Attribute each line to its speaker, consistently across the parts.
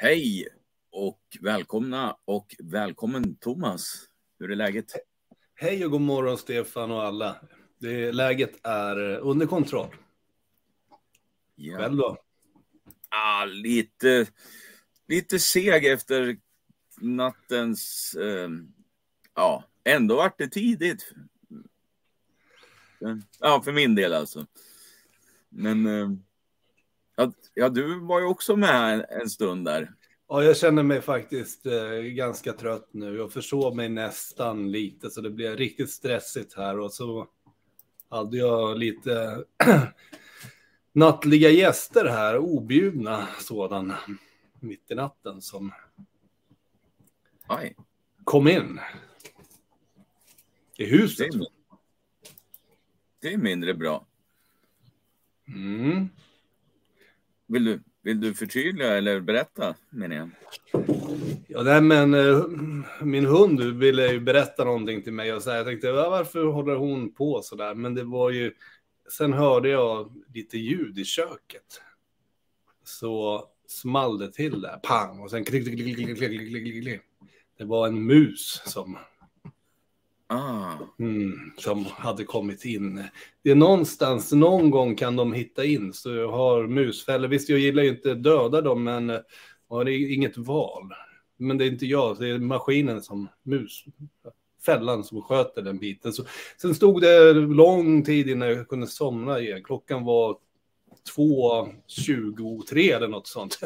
Speaker 1: Hej och välkomna och välkommen Thomas. Hur är läget?
Speaker 2: Hej och god morgon Stefan och alla. Det, läget är under kontroll.
Speaker 1: Ja.
Speaker 2: Själv då?
Speaker 1: Ah, lite, lite seg efter nattens... Eh, ja, ändå vart det tidigt. Ja, för min del alltså. Men eh, ja, du var ju också med en, en stund där.
Speaker 2: Ja, jag känner mig faktiskt eh, ganska trött nu. Jag försov mig nästan lite, så det blev riktigt stressigt här. Och så hade jag lite nattliga gäster här, objudna sådana, mitt i natten som
Speaker 1: Aj,
Speaker 2: kom in i
Speaker 1: det,
Speaker 2: huset.
Speaker 1: är, det är mindre bra.
Speaker 2: Mm.
Speaker 1: Vill du, vill du förtydliga eller berätta, menar jag?
Speaker 2: Ja, nej, men eh, min hund ville ju berätta någonting till mig och så här, jag tänkte varför håller hon på så där? Men det var ju, sen hörde jag lite ljud i köket. Så small det till där, pang, och sen klick, klick, klick, klick, klick, klick, klick, klick. Det var en mus som,
Speaker 1: Ah,
Speaker 2: mm, som hade kommit in. Det är någonstans, någon gång kan de hitta in, så jag har musfällor. Visst, jag gillar ju inte döda dem, men jag ja, det är inget val. Men det är inte jag, det är maskinen som mus, fällan som sköter den biten. Så, sen stod det lång tid innan jag kunde somna igen. Klockan var 2.23 eller något sånt.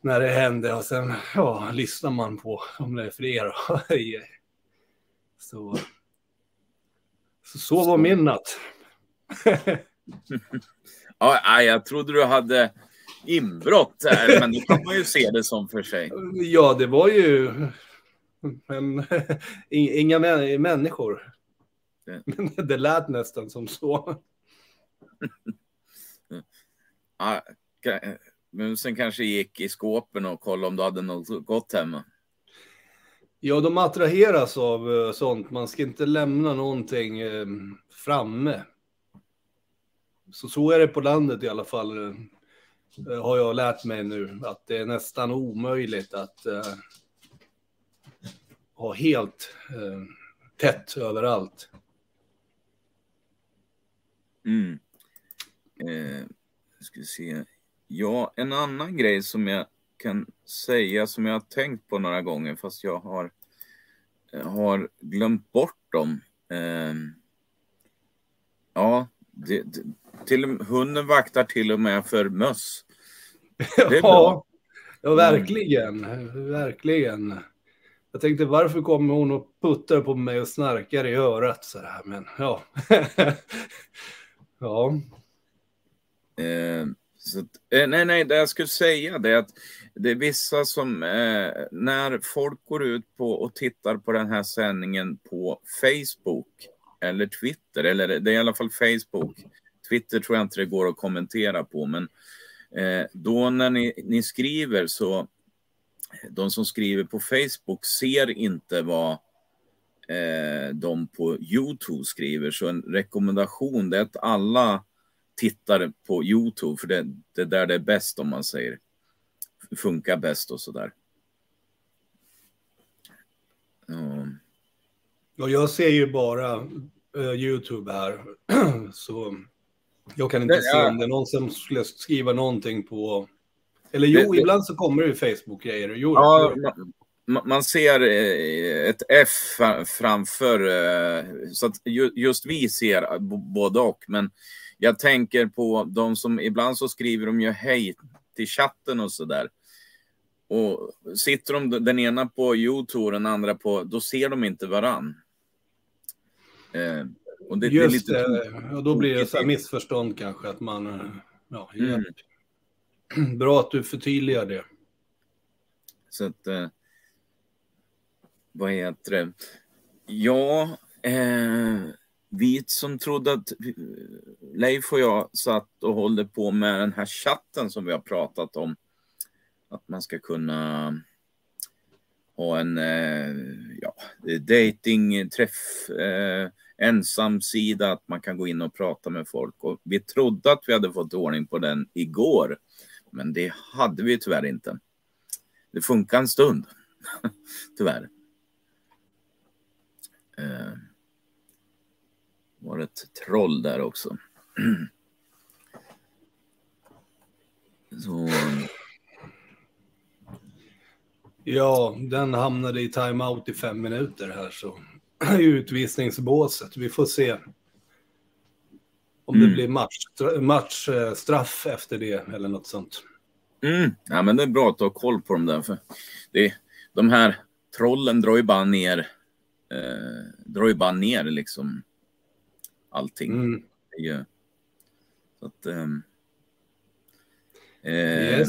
Speaker 2: När det hände och sen ja, lyssnar man på om det är fler. så, så, så var min natt.
Speaker 1: ja, jag trodde du hade inbrott där, men det kan man ju se det som för sig.
Speaker 2: Ja, det var ju men, inga mä- människor. Men det lät nästan som så.
Speaker 1: Ja, musen kanske gick i skåpen och kollade om du hade något gott hemma.
Speaker 2: Ja, de attraheras av eh, sånt. Man ska inte lämna någonting eh, framme. Så, så är det på landet i alla fall. Eh, har jag lärt mig nu. Att det är nästan omöjligt att uh, ha helt uh, tätt överallt.
Speaker 1: Mm. Eh, ska vi se. Ja, en annan grej som jag kan säga som jag har tänkt på några gånger fast jag har, eh, har glömt bort dem. Eh, ja, det, det, till, hunden vaktar till och med för möss.
Speaker 2: Ja, ja, verkligen. Verkligen. Jag tänkte varför kommer hon och puttar på mig och snarkar i örat så här, men ja. ja.
Speaker 1: Eh, så att, eh, nej, nej, det jag skulle säga det är att det är vissa som, eh, när folk går ut på och tittar på den här sändningen på Facebook eller Twitter, eller det är i alla fall Facebook. Twitter tror jag inte det går att kommentera på, men eh, då när ni, ni skriver så, de som skriver på Facebook ser inte vad eh, de på Youtube skriver. Så en rekommendation det är att alla tittar på Youtube, för det, det är där det är bäst om man säger. Funkar bäst och sådär. Ja.
Speaker 2: Jag ser ju bara eh, YouTube här, så jag kan inte
Speaker 1: Det-
Speaker 2: se om det är någon som skulle skriva någonting på... Eller jo,
Speaker 1: Det-
Speaker 2: ibland så kommer det Facebook-grejer. Jo,
Speaker 1: Ja, man, ma- man ser eh, ett F fra- framför, eh, så att ju- just vi ser både och. Men jag tänker på de som ibland så skriver de ju hej till chatten och så där. Och sitter de den ena på Youtube och den andra på, då ser de inte varann. Eh, och det, det är
Speaker 2: Just
Speaker 1: lite
Speaker 2: och då blir det så missförstånd kanske att man... eh, Ja,
Speaker 1: Mm.
Speaker 2: Bra att du förtydligar det.
Speaker 1: Så att, eh, vad heter det? Ja, eh, vi som trodde att eh, Leif och jag satt och håller på med den här chatten som vi har pratat om. Att man ska kunna ha en eh, ja, dating, träff, eh, ensamsida, att man kan gå in och prata med folk. Och vi trodde att vi hade fått ordning på den igår, men det hade vi tyvärr inte. det funkar en stund. Tyvärr. Eh, var ett troll där också. Så.
Speaker 2: Ja, den hamnade i timeout i fem minuter här så i utvisningsbåset. Vi får se om det
Speaker 1: Mm.
Speaker 2: blir match, matchstraff efter det eller något sånt.
Speaker 1: Mm. Ja, men det är bra att ha koll på dem där. För det, de här trollen drar ju bara ner, eh, drar ju bara ner liksom allting.
Speaker 2: Mm.
Speaker 1: Så att, ehm, eh,
Speaker 2: Yes.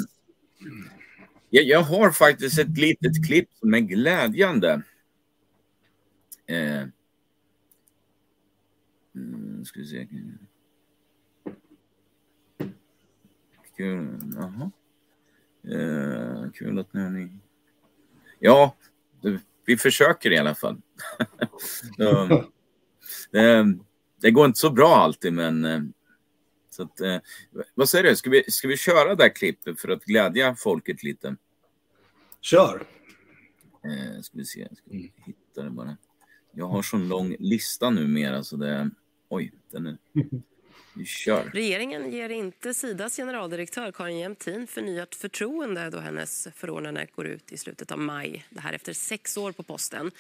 Speaker 1: jag, jag har faktiskt ett litet klipp som är glädjande. Eh, mm, ska vi se. Kul. Jaha. Eh, kul att ni... Ja, vi försöker i alla fall. Så, eh, det går inte så bra alltid, men... eh, Så att, eh, vad säger du, ska vi, ska vi köra det här klippet för att glädja folket lite?
Speaker 2: Kör!
Speaker 1: Eh, ska vi se, ska vi hitta det bara. Jag har så lång lista numera så det... Oj, den är... Vi kör.
Speaker 3: Regeringen ger inte Sidas generaldirektör Karin Jämtin förnyat förtroende då hennes förordnande går ut i slutet av maj. Det här efter sex år på posten.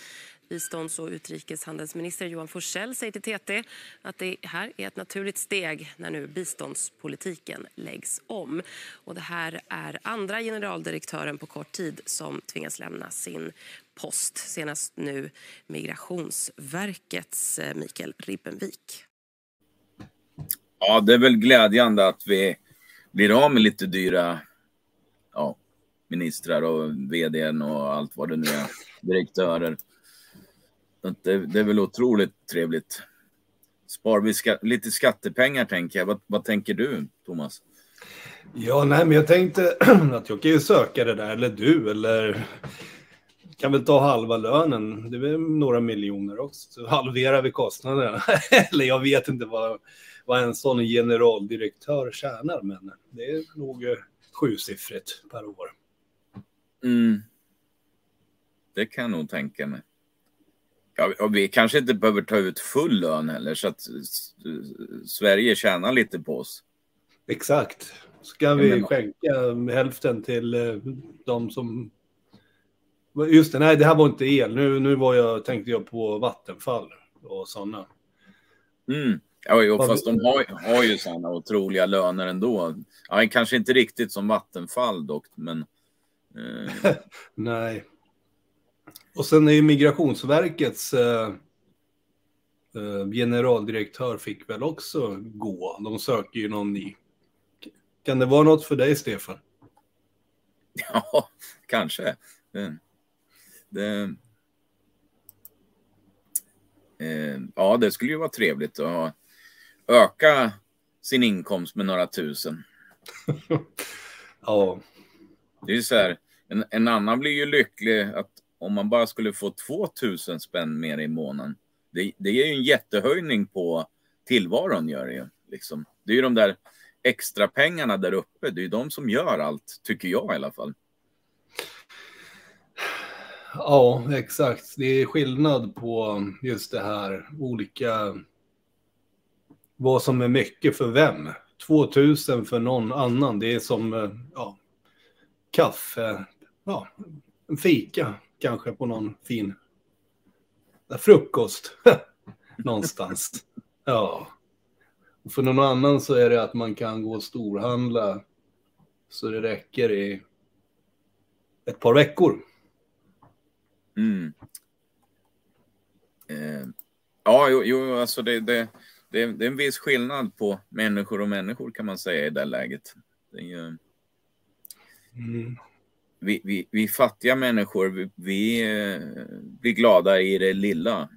Speaker 3: Bistånds och utrikeshandelsminister Johan Forssell säger till TT att det här är ett naturligt steg när nu biståndspolitiken läggs om. Och det här är andra generaldirektören på kort tid som tvingas lämna sin post. Senast nu Migrationsverkets eh, Mikael Ribbenvik.
Speaker 1: Ja, det är väl glädjande att vi blir av med lite dyra ja, ministrar och vdn och allt vad det nu är, direktörer. Det, det är väl otroligt trevligt. Spar vi ska, lite skattepengar tänker jag. Vad, vad tänker du, Thomas?
Speaker 2: Ja, nej, men jag tänkte att jag kan ju söka det där, eller du, eller kan väl ta halva lönen. Det är några miljoner också. Så halverar vi kostnaderna. eller jag vet inte vad, vad en sån generaldirektör tjänar, men det är nog eh, sjusiffrigt per år.
Speaker 1: Mm. Det kan jag nog tänka mig. Ja, vi kanske inte behöver ta ut full lön heller så att Sverige tjänar lite på oss.
Speaker 2: Exakt. Ska vi
Speaker 1: menar-
Speaker 2: skänka hälften till eh, de som... Just det, nej det här var inte el. Nu, nu var jag, tänkte jag på Vattenfall och sådana.
Speaker 1: Mm. Ja, jo, fast de har, har ju sådana otroliga löner ändå. Ja, kanske inte riktigt som Vattenfall dock, men... Eh,
Speaker 2: Nej. Och sen är ju Migrationsverkets eh, eh, generaldirektör fick väl också gå. De söker ju någon ny. Kan det vara något för dig, Stefan?
Speaker 1: ja, kanske. Det, det, eh, ja, det skulle ju vara trevligt att öka sin inkomst med några tusen.
Speaker 2: Ja,
Speaker 1: Det är ju så här, en, en annan blir ju lycklig att om man bara skulle få 2000 spänn mer i månaden. Det, det är ju en jättehöjning på tillvaron gör det ju. Liksom. Det är ju de där extra pengarna där uppe. Det är ju de som gör allt, tycker jag i alla fall.
Speaker 2: ja, exakt. Det är skillnad på just det här olika... Vad som är mycket för vem. 2000 för någon annan. Det är som eh, ja, kaffe, ja, en fika kanske på någon fin frukost någonstans. Ja. Och för någon annan så är det att man kan gå och storhandla så det räcker i ett par veckor.
Speaker 1: Mm. Eh, ja, jo, jo alltså det, det, det, det är en viss skillnad på människor och människor kan man säga i det läget. Det är ju,
Speaker 2: Mm
Speaker 1: vi, vi, vi fattiga människor, vi, vi eh, blir glada i det lilla.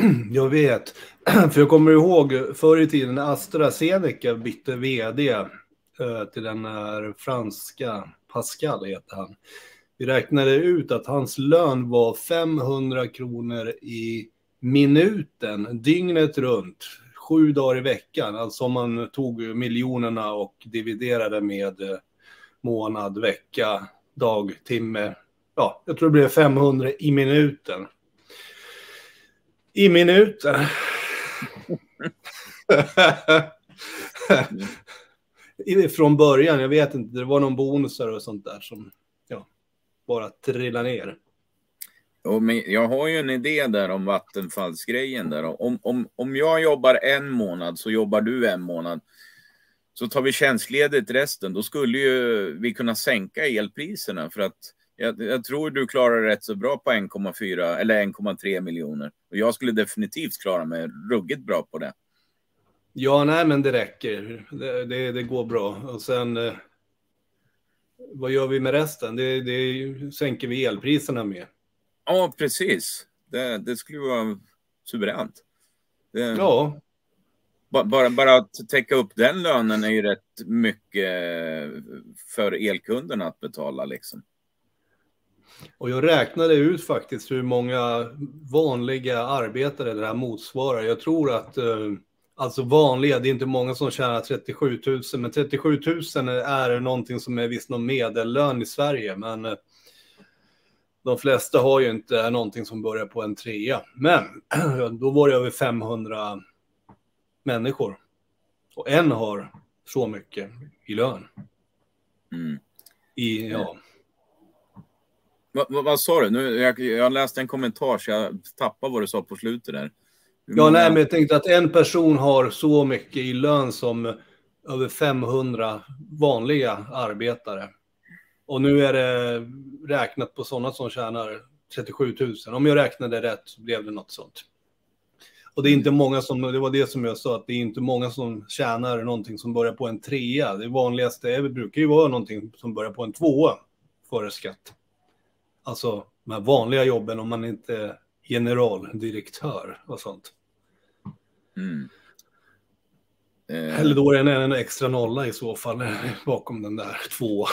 Speaker 2: Jag vet. För jag kommer ihåg förr i tiden när AstraZeneca bytte vd eh, till den här franska, Pascal heter han. Vi räknade ut att hans lön var 500 kronor i minuten, dygnet runt, sju dagar i veckan. Alltså om man tog miljonerna och dividerade med eh, månad, vecka, dag, timme. Ja, jag tror det blev 500 i minuten. I minuten. Från början, jag vet inte, det var någon bonusar och sånt där som ja, bara trillade ner.
Speaker 1: Jag har ju en idé där om vattenfallsgrejen där. Om, om, om jag jobbar en månad så jobbar du en månad. Så tar vi tjänstledigt resten, då skulle ju vi kunna sänka elpriserna för att jag, jag tror du klarar rätt så bra på 1,4 eller 1,3 miljoner. Och jag skulle definitivt klara mig ruggigt bra på det.
Speaker 2: Ja, nej, men det räcker. Det, det, det går bra. Och sen, eh, vad gör vi med resten? Det, det sänker vi elpriserna med.
Speaker 1: Ja, precis. Det, det skulle vara suveränt.
Speaker 2: Ja.
Speaker 1: Bara, bara att täcka upp den lönen är ju rätt mycket för elkunderna att betala liksom.
Speaker 2: Och jag räknade ut faktiskt hur många vanliga arbetare det här motsvarar. Jag tror att eh, alltså vanliga, det är inte många som tjänar 37 000, men 37 000 är någonting som är visst någon medellön i Sverige. Men eh, de flesta har ju inte någonting som börjar på en trea. Men då var det över 500 människor. Och en har så mycket i lön.
Speaker 1: Mm.
Speaker 2: I, ja.
Speaker 1: Vad, vad, vad sa du? Nu, jag, jag läste en kommentar så jag tappade vad du sa på slutet där.
Speaker 2: Ja, nej, men jag tänkte att en person har så mycket i lön som över 500 vanliga arbetare. Och nu är det räknat på sådana som tjänar 37 000. Om jag räknade rätt så blev det något sånt. Och det är inte många som, det var det som jag sa, att det är inte många som tjänar någonting som börjar på en trea. Det vanligaste är, det brukar ju vara någonting som börjar på en tvåa före skatt. Alltså de här vanliga jobben om man inte är generaldirektör och sånt.
Speaker 1: Mm.
Speaker 2: Eh. Eller då är det en extra nolla i så fall bakom den där två.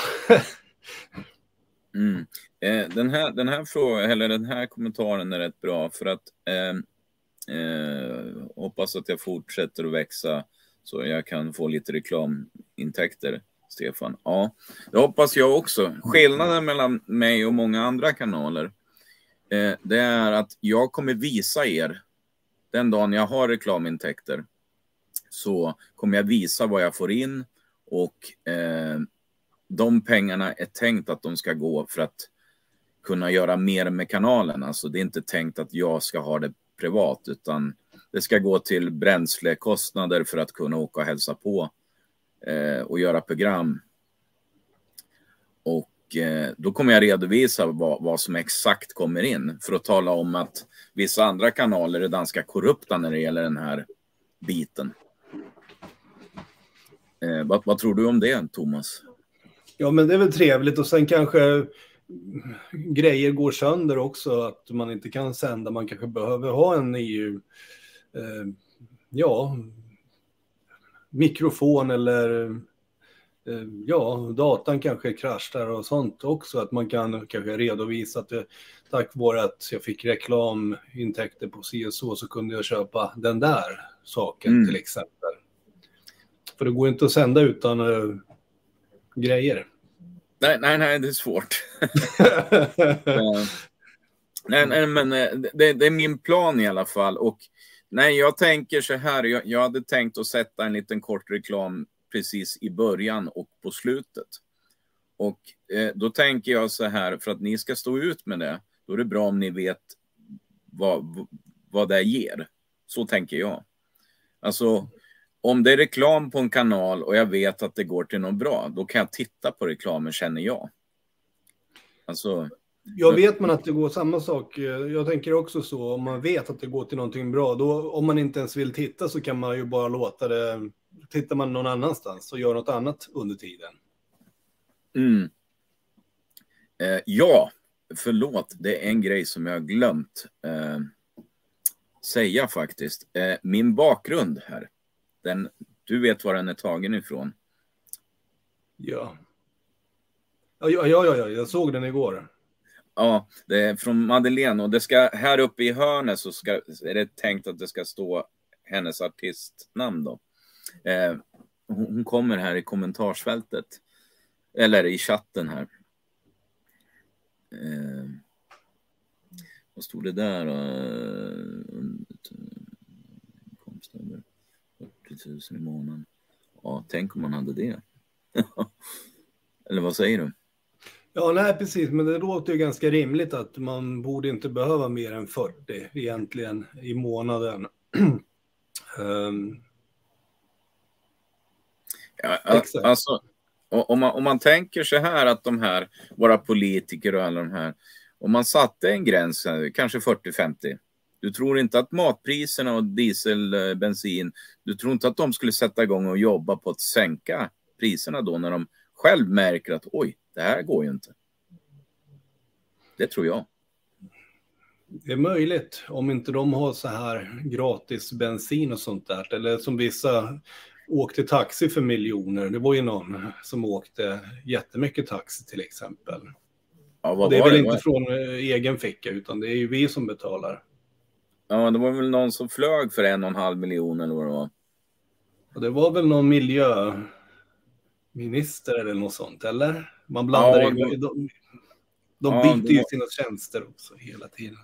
Speaker 1: mm. eh, den, här, den, här frågan, eller den här kommentaren är rätt bra för att eh, eh, hoppas att jag fortsätter att växa så jag kan få lite reklamintäkter. Stefan. Ja, det hoppas jag också. Skillnaden mellan mig och många andra kanaler, eh, det är att jag kommer visa er den dagen jag har reklamintäkter så kommer jag visa vad jag får in och eh, de pengarna är tänkt att de ska gå för att kunna göra mer med kanalen. Alltså det är inte tänkt att jag ska ha det privat utan det ska gå till bränslekostnader för att kunna åka och hälsa på eh, och göra program. Och eh, då kommer jag redovisa vad, vad som exakt kommer in för att tala om att vissa andra kanaler är ganska korrupta när det gäller den här biten. Eh, vad, vad, tror du om det, Thomas?
Speaker 2: Ja, men det är väl trevligt och sen kanske grejer går sönder också, att man inte kan sända. Man kanske behöver ha en EU, eh, ja, mikrofon eller eh, ja, datan kanske kraschar och sånt också. Att man kan kanske redovisa att det, tack vare att jag fick reklamintäkter på CSO så kunde jag köpa den där saken mm. till exempel. För det går inte att sända utan uh, grejer.
Speaker 1: Nej, nej, nej, det är svårt. nej, nej, men eh, det, det, är min plan i alla fall. Och nej, jag tänker så här. Jag, jag hade tänkt att sätta en liten kort reklam precis i början och på slutet. Och eh, då tänker jag så här, för att ni ska stå ut med det, då är det bra om ni vet vad, vad det ger. Så tänker jag. Alltså, om det är reklam på en kanal och jag vet att det går till något bra, då kan jag titta på reklamen, känner jag. Alltså,
Speaker 2: jag vet man att det går samma sak. Jag tänker också så, om man vet att det går till någonting bra, då om man inte ens vill titta så kan man ju bara låta det. Tittar man någon annanstans och gör något annat under tiden.
Speaker 1: Mm. Eh, ja, förlåt, det är en grej som jag har glömt eh, säga faktiskt. Eh, min bakgrund här. Den, du vet var den är tagen ifrån.
Speaker 2: Ja. Ja, ja, ja, ja, jag såg den igår.
Speaker 1: Ja, det är från Madeleine och det ska här uppe i hörnet så ska, är det tänkt att det ska stå hennes artistnamn då. Eh, hon kommer här i kommentarsfältet. Eller i chatten här. Eh, vad stod det där? Inkomst över 40 000 i månaden. Ja, tänk om man hade det. Eller vad säger du?
Speaker 2: Ja, nej precis, men det låter ju ganska rimligt att man borde inte behöva mer än 40 egentligen i månaden. um,
Speaker 1: ja, alltså, om man, om man tänker så här att de här, våra politiker och alla de här, om man satte en gräns, kanske 40-50, du tror inte att matpriserna och diesel, eh, bensin, du tror inte att de skulle sätta igång och jobba på att sänka priserna då när de själv märker att oj, det här går ju inte. Det tror jag.
Speaker 2: Det är möjligt om inte de har så här gratis bensin och sånt där. Eller som vissa åkte taxi för miljoner. Det var ju någon som åkte jättemycket taxi till exempel. Ja, det är väl det? inte från eh, egen ficka utan det är ju vi som betalar.
Speaker 1: Ja, det var väl någon som flög för en och en halv miljon eller vad det var.
Speaker 2: Och det var väl någon miljöminister eller något sånt, eller? Man blandar ja, in, de, de ja, byter ju sina tjänster också hela tiden.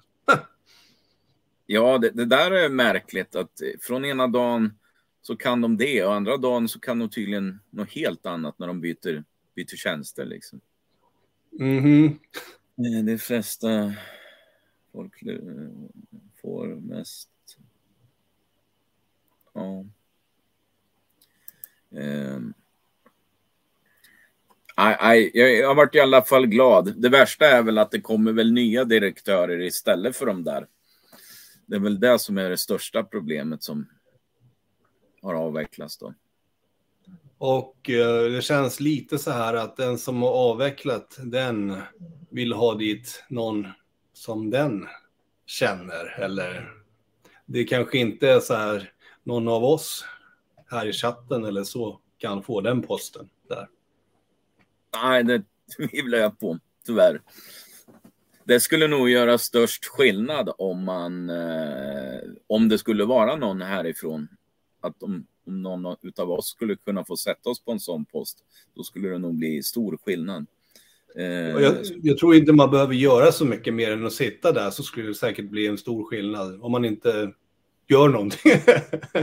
Speaker 1: ja, det, det, där är märkligt att från ena dagen så kan de det och andra dagen så kan de tydligen något helt annat när de byter, byter tjänster liksom.
Speaker 2: Mm -hmm.
Speaker 1: De flesta folk får mest. Ja. Um. I, I, jag har varit i alla fall glad. Det värsta är väl att det kommer väl nya direktörer istället för de där. Det är väl det som är det största problemet som har avvecklats då.
Speaker 2: Och eh, det känns lite så här att den som har avvecklat den vill ha dit någon som den känner. Eller det kanske inte är så här någon av oss här i chatten eller så kan få den posten där.
Speaker 1: Nej, det tvivlar jag på, tyvärr. Det skulle nog göra störst skillnad om man, eh, om det skulle vara någon härifrån, att om, om någon av oss skulle kunna få sätta oss på en sån post, då skulle det nog bli stor skillnad.
Speaker 2: Eh, jag, jag, tror inte man behöver göra så mycket mer än att sitta där så skulle det säkert bli en stor skillnad om man inte gör någonting.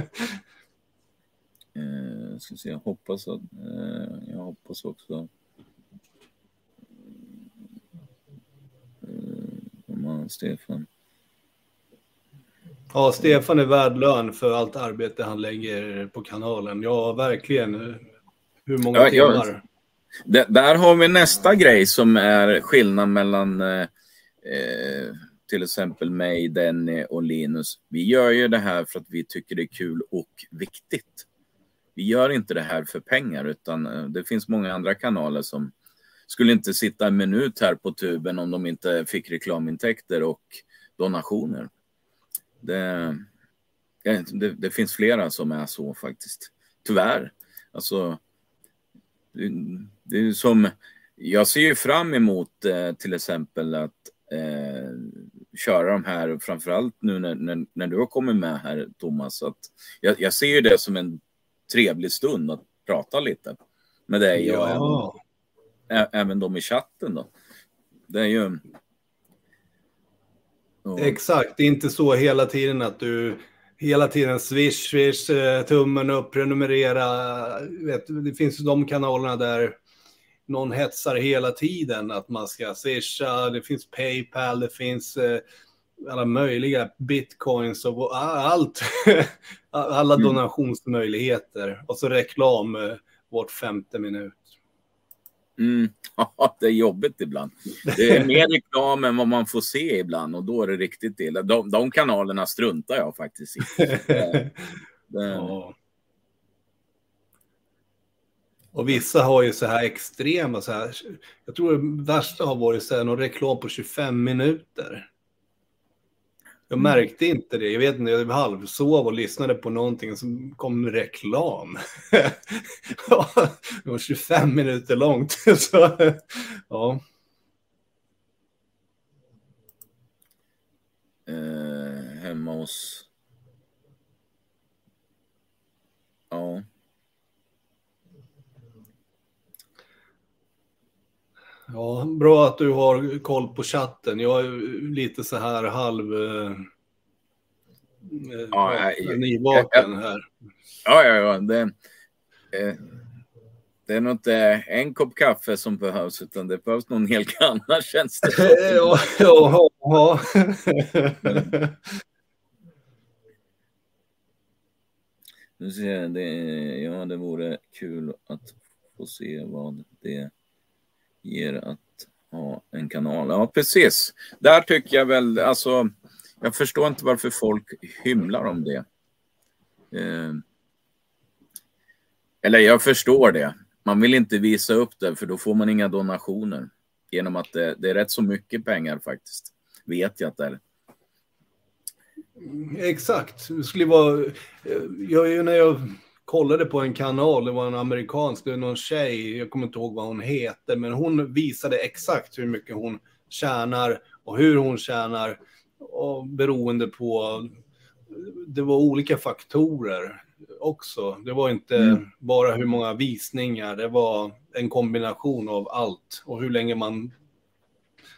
Speaker 1: eh, ska se, jag hoppas att, eh, jag hoppas också man, Stefan.
Speaker 2: Ja, Stefan är värd lön för allt arbete han lägger på kanalen. Ja, verkligen. Hur många ja, timmar?
Speaker 1: Det, där har vi nästa grej som är skillnad mellan eh, eh, till exempel mig, Denny och Linus. Vi gör ju det här för att vi tycker det är kul och viktigt. Vi gör inte det här för pengar, utan eh, det finns många andra kanaler som skulle inte sitta en minut här på tuben om de inte fick reklamintäkter och donationer. Det, det, det finns flera som är så faktiskt. Tyvärr. Alltså, det, är som, jag ser ju fram emot eh, till exempel att eh, köra de här, framförallt nu när, när, när, du har kommit med här Thomas. Att jag, jag ser ju det som en trevlig stund att prata lite med dig. Ja. Och även de i chatten då. Det är ju...
Speaker 2: Och... Exakt, det är inte så hela tiden att du hela tiden swish, swish, eh, tummen upp, prenumerera. Vet, det finns de kanalerna där någon hetsar hela tiden att man ska swisha, det finns Paypal, det finns eh, alla möjliga bitcoins och allt. alla mm. donationsmöjligheter och så reklam eh, vart femte minut.
Speaker 1: Mm, ja, det är jobbigt ibland. Det är mer reklam än vad man får se ibland och då är det riktigt illa. De, de kanalerna struntar jag faktiskt i. Det, det... Ja.
Speaker 2: Och vissa har ju så här extrema, så här, jag tror det värsta har varit så här, någon reklam på 25 minuter. Jag mm. märkte inte det. Jag vet inte, jag halvsov och lyssnade på någonting som kom reklam. det var 25 minuter långt. Så, ja.
Speaker 1: Eh, hemma hos... Ja.
Speaker 2: Ja, bra att du har koll på chatten. Jag är lite så här halv... Eh, ja, ja, nyvaken här.
Speaker 1: Ja, ja, ja. Det, eh, det är nog inte en kopp kaffe som behövs, utan det behövs någon hel kanna känns det
Speaker 2: ja, ja, ja.
Speaker 1: Nu ser jag, det, ja, det vore kul att få se vad det ger att ha en kanal. Ja, precis. Där tycker jag väl, alltså, jag förstår inte varför folk hymlar om det. Eh, eller jag förstår det. Man vill inte visa upp det, för då får man inga donationer. Genom att det, det är rätt så mycket pengar faktiskt. Vet jag att det är.
Speaker 2: Mm, exakt. Det skulle vara... Eh, jag, när jag kollade på en kanal, det var en amerikansk, det var någon tjej, jag kommer inte ihåg vad hon heter, men hon visade exakt hur mycket hon tjänar och hur hon tjänar och beroende på, det var olika faktorer också. Det var inte mm. bara hur många visningar, det var en kombination av allt och hur länge man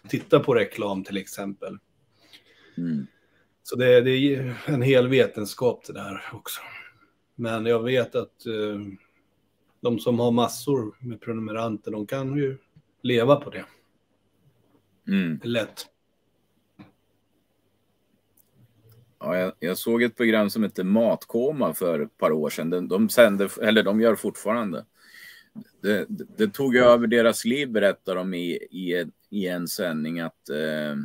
Speaker 2: tittar på reklam till exempel. Mm. Så det, det, är en hel vetenskap det där också. Men jag vet att eh, de som har massor med prenumeranter, de kan ju leva på det. Mm. Lätt.
Speaker 1: Ja, jag, jag, såg ett program som hette Matkoma för ett par år sedan. De, de sände, eller de gör fortfarande. Det, det, det tog över deras liv, berättar de i, i, i en sändning, att eh,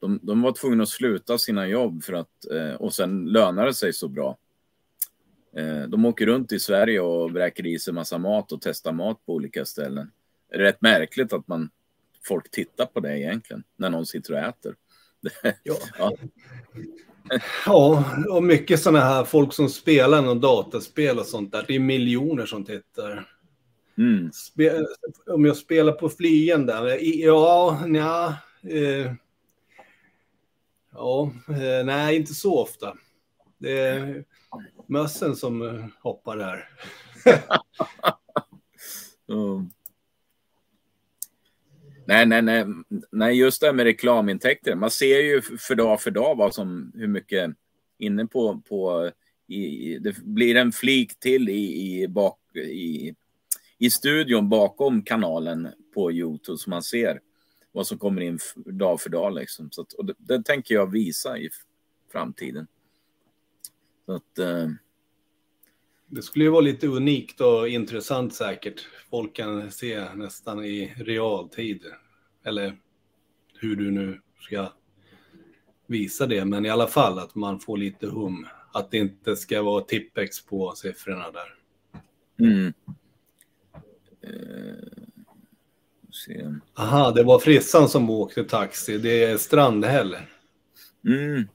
Speaker 1: de, de var tvungna att sluta sina jobb för att, eh, och sen lönade det sig så bra. Eh, de åker runt i Sverige och vräker i sig massa mat och testar mat på olika ställen. Det är rätt märkligt att man, folk tittar på det egentligen, när någon sitter och äter.
Speaker 2: ja. ja. ja, och mycket sådana här folk som spelar någon dataspel och sånt där. Det är miljoner som tittar. Mm. Spe om jag spelar på flyen där, ja, nja, eh, ja, eh, nej, inte så ofta. Det mössen som eh, hoppar där.
Speaker 1: mm. Nej, nej, nej, nej, just det här med reklamintäkter. Man ser ju för dag för dag vad som, hur mycket inne på, på i, det blir en flik till i, i, bak, i, i studion bakom kanalen på Youtube så man ser vad som kommer in dag för dag. Liksom. Så att, och det, det tänker jag visa i framtiden. Så att, eh...
Speaker 2: Det skulle ju vara lite unikt och intressant säkert. Folk kan se nästan i realtid. Eller hur du nu ska visa det. Men i alla fall att man får lite hum. Att det inte ska vara tippex på siffrorna där. Mm. Eh... Aha, det var Frissan som åkte taxi. Det är Strandhäll. Mm.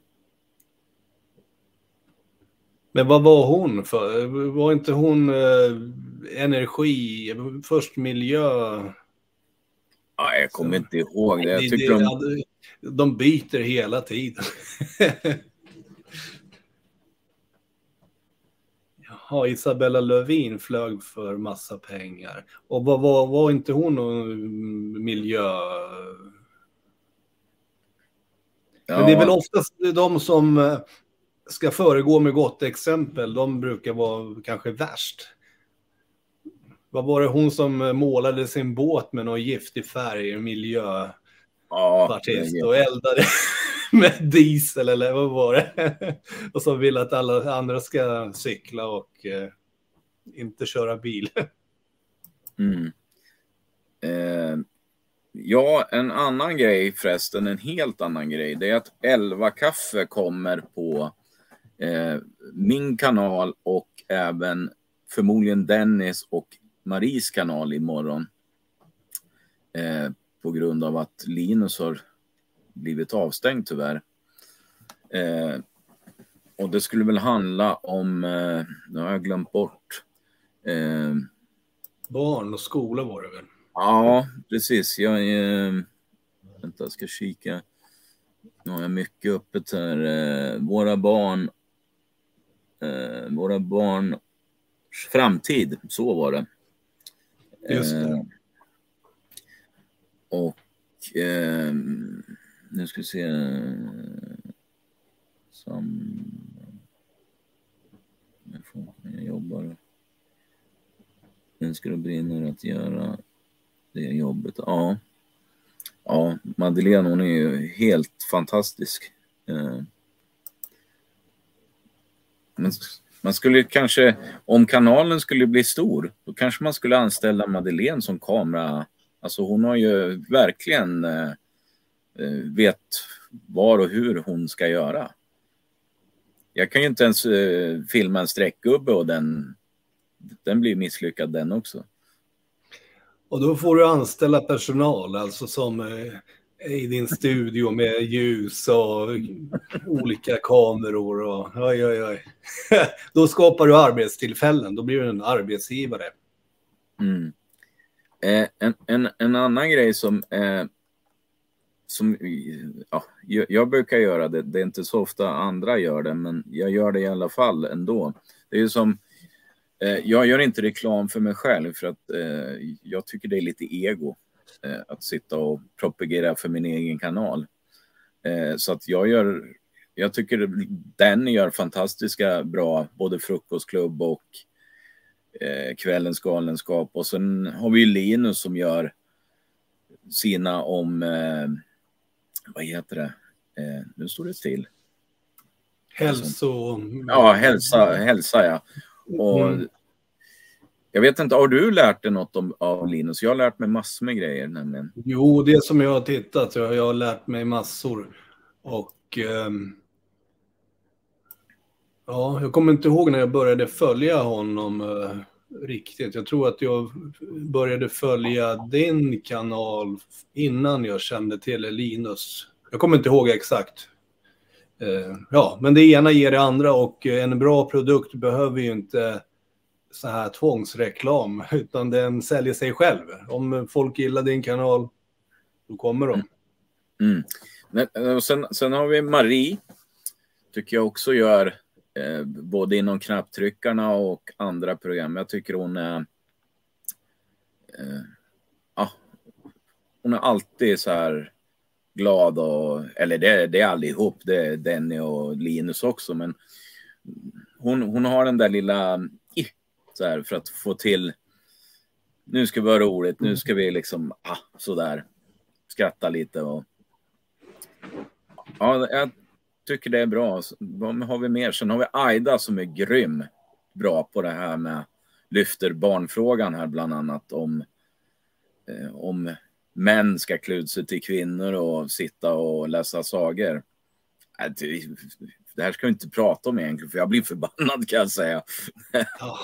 Speaker 2: Men vad var hon för? Var inte hon eh, energi, först miljö?
Speaker 1: Ja, jag kommer inte ihåg det. Jag
Speaker 2: det, det de... de byter hela tiden. Jaha, Isabella Lövin flög för massa pengar. Och vad var, var inte hon någon miljö... Ja. Men det är väl oftast de som eh, ska föregå med gott exempel, de brukar vara kanske värst. Vad var det hon som målade sin båt med någon giftig färg, miljöartist, ja, och eldade med diesel eller vad var det? och som vill att alla andra ska cykla och eh, inte köra bil.
Speaker 1: Mm. Eh, ja, en annan grej förresten, en helt annan grej, det är att 11 kaffe kommer på eh, min kanal och även förmodligen Dennis och Maries kanal imorgon. Eh, på grund av att Linus har blivit avstängd tyvärr. Eh, och det skulle väl handla om, eh, nu har jag glömt bort. Eh,
Speaker 2: Barn och skola var det väl?
Speaker 1: Ja, precis. Jag, eh, vänta, jag ska kika. Nu har jag mycket öppet här. Eh, våra barn eh, våra barns framtid. Så var det.
Speaker 2: Just det. Eh,
Speaker 1: Och eh, nu ska vi se. Som... Jag jobbar. Önskar och brinner att göra det jobbet. Ja. Ja, Madeleine hon är ju helt fantastisk. Eh, man, man skulle kanske, om kanalen skulle bli stor, då kanske man skulle anställa Madeleine som kamera. Alltså hon har ju verkligen eh, eh, vet var och hur hon ska göra. Jag kan ju inte ens eh, filma en streckgubbe och den, den blir misslyckad den också.
Speaker 2: Och då får du anställa personal, alltså som eh, i din studio med ljus och olika kameror och oj, oj, oj. Då skapar du arbetstillfällen, då blir du en arbetsgivare.
Speaker 1: Mm. Eh, en, en, en annan grej som, eh, som ja, jag brukar göra det, det är inte så ofta andra gör det, men jag gör det i alla fall ändå. Det är ju som, eh, jag gör inte reklam för mig själv för att eh, jag tycker det är lite ego att sitta och propagera för min egen kanal. Eh, så att jag gör, jag tycker den gör fantastiska bra, både frukostklubb och eh, kvällens galenskap. Och sen har vi ju Linus som gör sina om, eh, vad heter det, eh, nu står det still.
Speaker 2: Hälso...
Speaker 1: Ja, hälsa, hälsa ja. Och mm. Jag vet inte, har du lärt dig något om, av Linus? Jag har lärt mig massor med grejer nämligen.
Speaker 2: Jo, det som jag har tittat, jag, jag har lärt mig massor. Och um, ja, jag kommer inte ihåg när jag började följa honom eh, riktigt. Jag tror att jag började följa din kanal innan jag kände till Linus. Jag kommer inte ihåg exakt. Eh, ja, men det ena ger det andra och en bra produkt behöver ju inte så här tvångsreklam, utan den säljer sig själv. Om folk gillar din kanal, då kommer de.
Speaker 1: Mm. Mm. Eh, sen, sen, har vi Marie, tycker jag också gör eh, både inom knapptryckarna och andra program. Jag tycker hon är eh, ah, hon är alltid så här glad och, eller det, det är allihop, det är Denny och Linus också, men hon, hon har den där lilla så här, för att få till. Nu ska vi ha roligt. Nu ska vi liksom ah, så där skratta lite och. Ja, jag tycker det är bra. Vad har vi mer? Sen har vi Aida som är grym. Bra på det här med lyfter barnfrågan här bland annat om eh, om män ska klä sig till kvinnor och sitta och läsa sagor. Äh, det här ska vi inte prata om egentligen, för jag blir förbannad kan jag säga. Ja.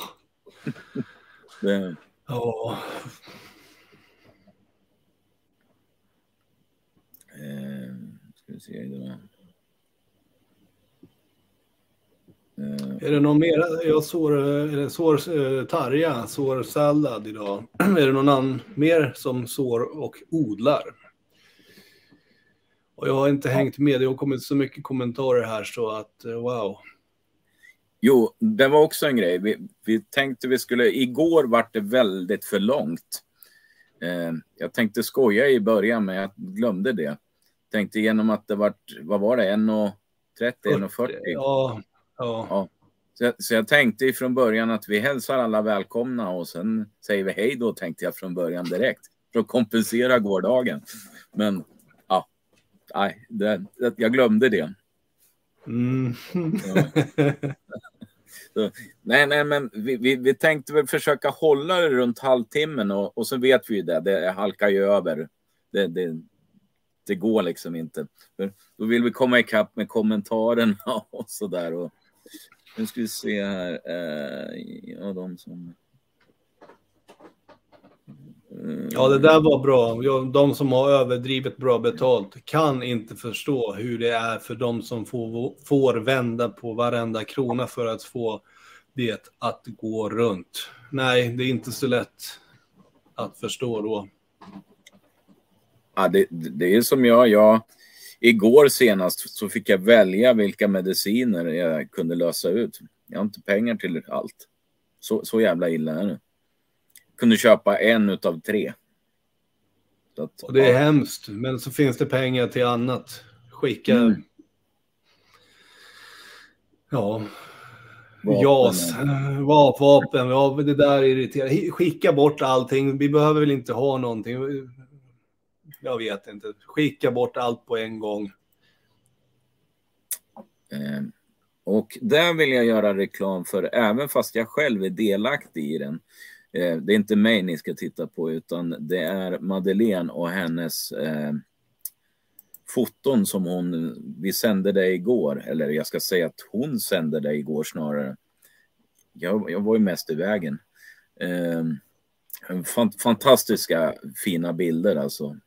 Speaker 2: Det... Ja.
Speaker 1: Eh, ska vi se. Det
Speaker 2: Eh. Är det någon mer? Jag sår, är det sår eh, tarja, sår sallad idag. är det någon annan mer som sår och odlar? Och jag har inte hängt med, det har kommit så mycket kommentarer här så att eh, wow.
Speaker 1: Jo, det var också en grej. Vi, vi tänkte vi skulle, igår vart det väldigt för långt. Eh, jag tänkte skoja i början, men jag glömde det. Tänkte igenom att det vart, vad var det, 1.30, 1.40?
Speaker 2: Ja. ja. ja.
Speaker 1: Så, jag, så jag tänkte ifrån början att vi hälsar alla välkomna och sen säger vi hej då, tänkte jag från början direkt. För att kompensera gårdagen. Men, ja, nej, det, jag glömde det. Mm. Så, nej, nej, men vi, vi, vi, tänkte väl försöka hålla det runt halvtimmen och, och så vet vi ju det, det halkar ju över. Det, det, det går liksom inte. För då vill vi komma ikapp med kommentarerna och så där. Och, nu ska vi se här. Eh, ja, de som...
Speaker 2: Ja, det där var bra. De som har överdrivet bra betalt kan inte förstå hur det är för de som får, får vända på varenda krona för att få det att gå runt. Nej, det är inte så lätt att förstå då.
Speaker 1: Ja, det, det är som jag, jag. Igår senast så fick jag välja vilka mediciner jag kunde lösa ut. Jag har inte pengar till allt. Så, så jävla illa är det kunde köpa en utav tre. Att,
Speaker 2: Och det är hemskt, men så finns det pengar till annat. Skicka...
Speaker 1: Mm.
Speaker 2: Ja.
Speaker 1: Vapen.
Speaker 2: JAS, va- vapen, ja, det där irriterar. Skicka bort allting. Vi behöver väl inte ha någonting. Jag vet inte. Skicka bort allt på en gång.
Speaker 1: Eh, och där vill jag göra reklam för, även fast jag själv är delaktig i den. Eh, det är inte mig ni ska titta på, utan det är Madeleine och hennes eh, foton som hon, vi sände det igår, eller jag ska säga att hon sände det igår snarare. Jag, jag var ju mest i vägen. Eh, fan, fantastiska fina bilder alltså.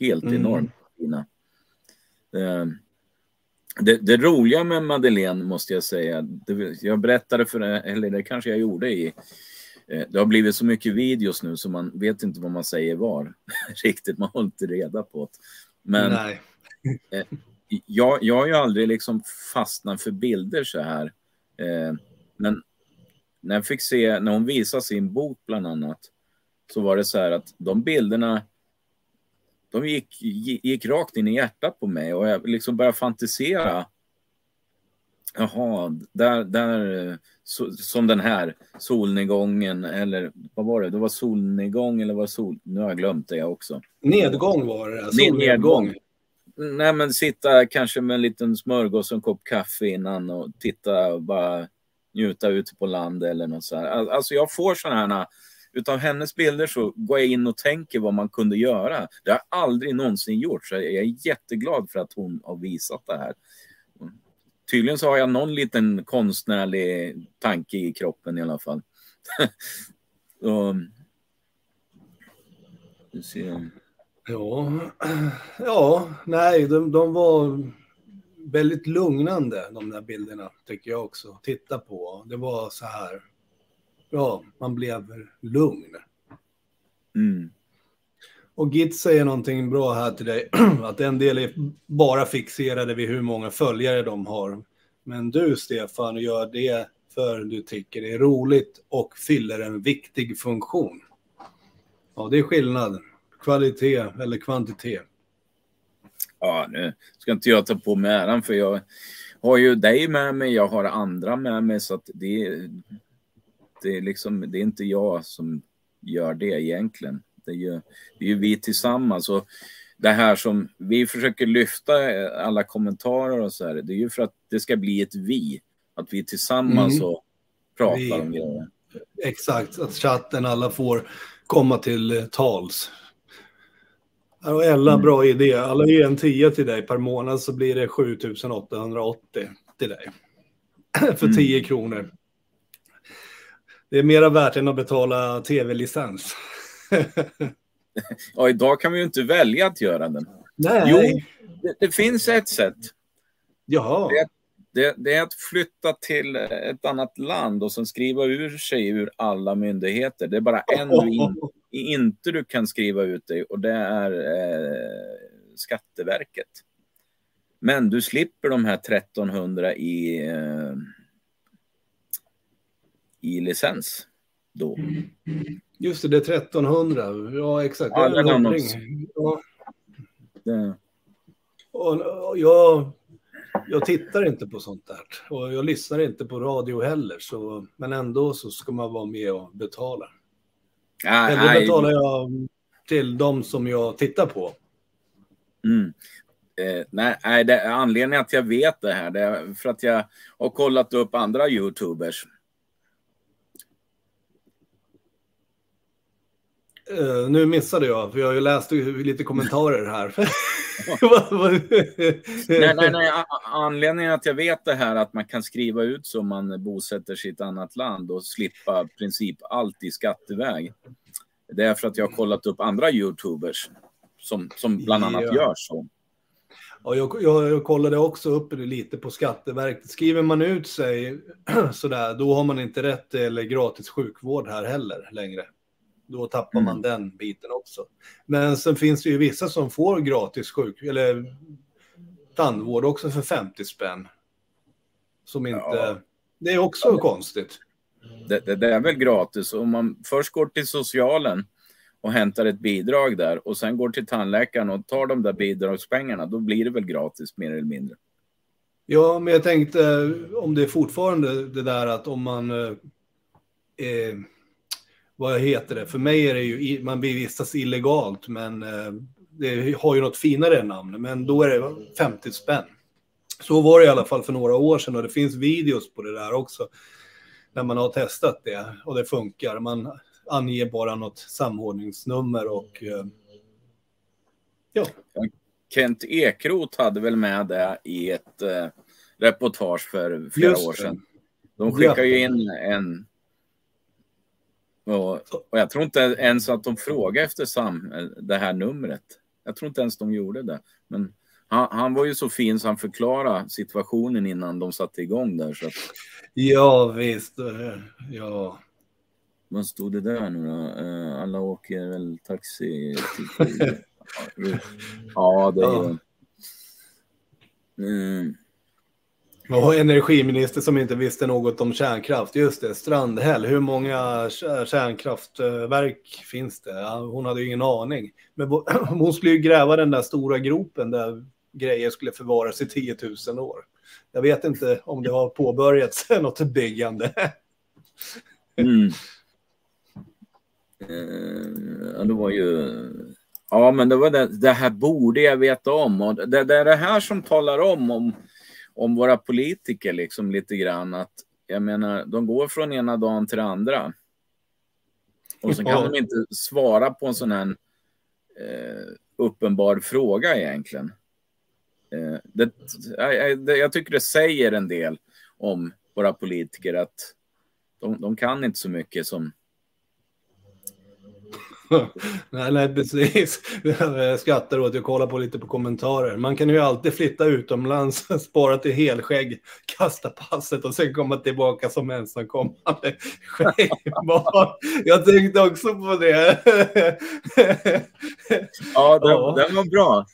Speaker 1: Helt
Speaker 2: Mm.
Speaker 1: enormt fina. Eh, det, det roliga med Madeleine måste jag säga, det, jag berättade för eller det kanske jag gjorde i, det har blivit så mycket videos nu så man vet inte vad man säger var riktigt, man har inte reda på det. Men
Speaker 2: Nej.
Speaker 1: jag, jag har ju aldrig liksom fastnat för bilder så här. Eh, men när jag fick se, när hon visade sin bok bland annat, så var det så här att de bilderna, de gick, gick rakt in i hjärtat på mig och jag liksom började fantisera. Jaha, där, där, så, som den här solnedgången eller vad var det? Det var solnedgång eller var sol? Nu har jag glömt det också.
Speaker 2: Nedgång var det.
Speaker 1: Ned-
Speaker 2: Solnedgång.
Speaker 1: Nej, men sitta kanske med en liten smörgås och en kopp kaffe innan och titta och bara njuta ute på land eller något så här. Al- Alltså jag får sådana här, utav hennes bilder så går jag in och tänker vad man kunde göra. Det har jag aldrig någonsin gjort, så jag är jätteglad för att hon har visat det här. Tydligen så har jag någon liten konstnärlig tanke i kroppen i alla fall. ser.
Speaker 2: Ja, ja nej, de, de var väldigt lugnande, de där bilderna, tycker jag också. Titta på. Det var så här, ja, man blev lugn.
Speaker 1: Mm.
Speaker 2: Och Git säger någonting bra här till dig, att en del är bara fixerade vid hur många följare de har. Men du, Stefan, gör det för du tycker det är roligt och fyller en viktig funktion. Ja, det är skillnad. Kvalitet eller kvantitet.
Speaker 1: Ja, nu ska inte jag ta på mig äran för jag har ju dig med mig, jag har andra med mig så att det, det är liksom, det är inte jag som gör det egentligen. Det är ju, det är ju vi tillsammans och det här som vi försöker lyfta alla kommentarer och så här, det är ju för att det ska bli ett vi. Att vi tillsammans
Speaker 2: Mm.
Speaker 1: och pratar
Speaker 2: Vi-
Speaker 1: om grejer.
Speaker 2: Exakt, att chatten alla får komma till eh, tals. Och Ella,
Speaker 1: Mm.
Speaker 2: bra idé. Alla ger en 10 till dig per månad så blir det 7880 till dig. För
Speaker 1: Mm.
Speaker 2: 10 kronor. Det är mera värt än att betala tv-licens.
Speaker 1: Ja, idag kan vi ju inte välja att göra den.
Speaker 2: Nej.
Speaker 1: Jo, det, det finns ett sätt.
Speaker 2: Jaha.
Speaker 1: Det- Det, det är att flytta till ett annat land och sen skriva ur sig ur alla myndigheter. Det är bara en du in, inte du kan skriva ut dig och det är eh, Skatteverket. Men du slipper de här 1300 i, eh, i licens då.
Speaker 2: Just det, det är 1300. Ja, exakt.
Speaker 1: Ja, det är.
Speaker 2: Ja,
Speaker 1: Det,
Speaker 2: och, och jag, jag tittar inte på sånt där. Och jag lyssnar inte på radio heller. Så, men ändå så ska man vara med och betala.
Speaker 1: nej,
Speaker 2: Eller betalar jag till de som jag tittar på.
Speaker 1: Mm. Eh, nej, nej det, anledningen att jag vet det här det är för att jag har kollat upp andra Youtubers.
Speaker 2: Eh, nu missade jag, för jag har ju läst lite kommentarer här.
Speaker 1: Nej, nej, nej. Anledningen att jag vet det här att man kan skriva ut så man bosätter sig i ett annat land och slippa princip allt i skatteväg. Det är för att jag har kollat upp andra Youtubers som, som bland annat
Speaker 2: Ja.
Speaker 1: gör så.
Speaker 2: Ja, jag, jag, jag kollade också upp det lite på Skatteverket. Skriver man ut sig sådär, då har man inte rätt till gratis sjukvård här heller längre. Då tappar man
Speaker 1: Mm.
Speaker 2: den biten också. Men sen finns det ju vissa som får gratis sjuk eller tandvård också för 50 spänn. Som inte...
Speaker 1: Ja.
Speaker 2: Det är också konstigt.
Speaker 1: Det, det, det är väl gratis. Om man först går till socialen och hämtar ett bidrag där och sen går till tandläkaren och tar de där bidragspengarna, då blir det väl gratis mer eller mindre.
Speaker 2: Ja, men jag tänkte om det är fortfarande det där att om man... Eh, eh vad heter det? För mig är det ju, man bevistas illegalt, men eh, det har ju något finare namn, men då är det 50 spänn. Så var det i alla fall för några år sedan och det finns videos på det där också. När man har testat det och det funkar. Man anger bara något samordningsnummer och eh, ja.
Speaker 1: Kent Ekroth hade väl med det i ett eh, reportage för flera år sedan. De skickar ju in en och, och, jag tror inte ens att de frågade efter Sam, det här numret. Jag tror inte ens de gjorde det. Men han, han var ju så fin så han förklarade situationen innan de satte igång där. Så att...
Speaker 2: Ja, visst. Eh, ja.
Speaker 1: Vad stod det där nu då? Eh, alla åker väl taxi? Till... ja, det är.
Speaker 2: Mm. Och energiminister som inte visste något om kärnkraft. Just det, Strandhäll. Hur många kärnkraftverk finns det? Hon hade ju ingen aning. Men hon skulle ju gräva den där stora gropen där grejer skulle förvaras i 10 000 år. Jag vet inte om det har påbörjats något byggande.
Speaker 1: Mm. Uh, det var ju... Ja, men det var det, det här borde jag veta om. Och det, det är det här som talar om, om om våra politiker liksom lite grann att jag menar, de går från ena dagen till andra. Och så kan de inte svara på en sån här eh, uppenbar fråga egentligen. Eh, det, jag, jag, tycker det säger en del om våra politiker att de, de kan inte så mycket som
Speaker 2: nej, nej, precis. Jag skrattar åt, jag kollar på lite på kommentarer. Man kan ju alltid flytta utomlands, spara till helskägg, kasta passet och sen komma tillbaka som ensamkommande skäggbarn. Jag tänkte också på det.
Speaker 1: ja, den, ja. den var bra.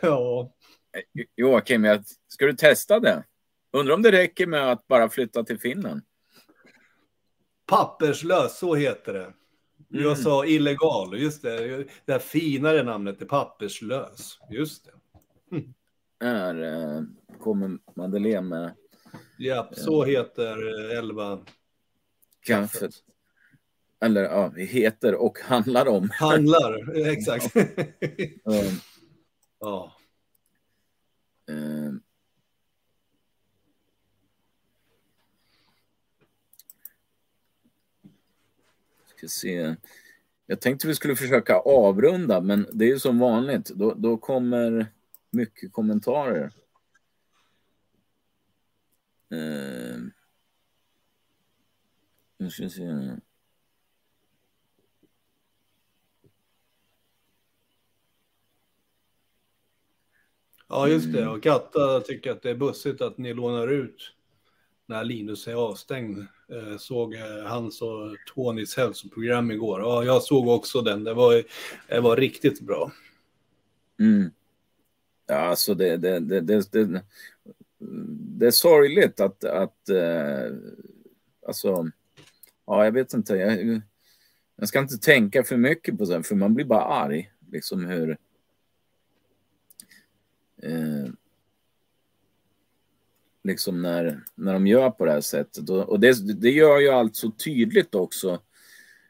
Speaker 2: ja.
Speaker 1: Joakim, ska du testa det? Undrar om det räcker med att bara flytta till Finland?
Speaker 2: Papperslös, så heter det. Mm. Jag sa illegal, just det. Det här finare namnet är papperslös. Just det.
Speaker 1: Mm. Här eh, kommer Madeleine med.
Speaker 2: Ja, så heter elva
Speaker 1: kaffet. Eller ja, heter och handlar om.
Speaker 2: Handlar, exakt. ja.
Speaker 1: Um. Ska se. Jag tänkte vi skulle försöka avrunda, men det är ju som vanligt. Då, då kommer mycket kommentarer. Eh, nu ska vi se.
Speaker 2: Ja, just det. Och Katta tycker att det är bussigt att ni lånar ut när Linus är avstängd. Eh, såg eh, hans och Tonys hälsoprogram igår. Ja, jag såg också den. Det var, det var riktigt bra.
Speaker 1: Mm. Ja, alltså det, det, det, det, det, det är sorgligt att, att eh, alltså, ja, jag vet inte. Jag, jag ska inte tänka för mycket på det, för man blir bara arg. Liksom hur... Eh, liksom när, när de gör på det här sättet. Och, och det, det gör ju allt så tydligt också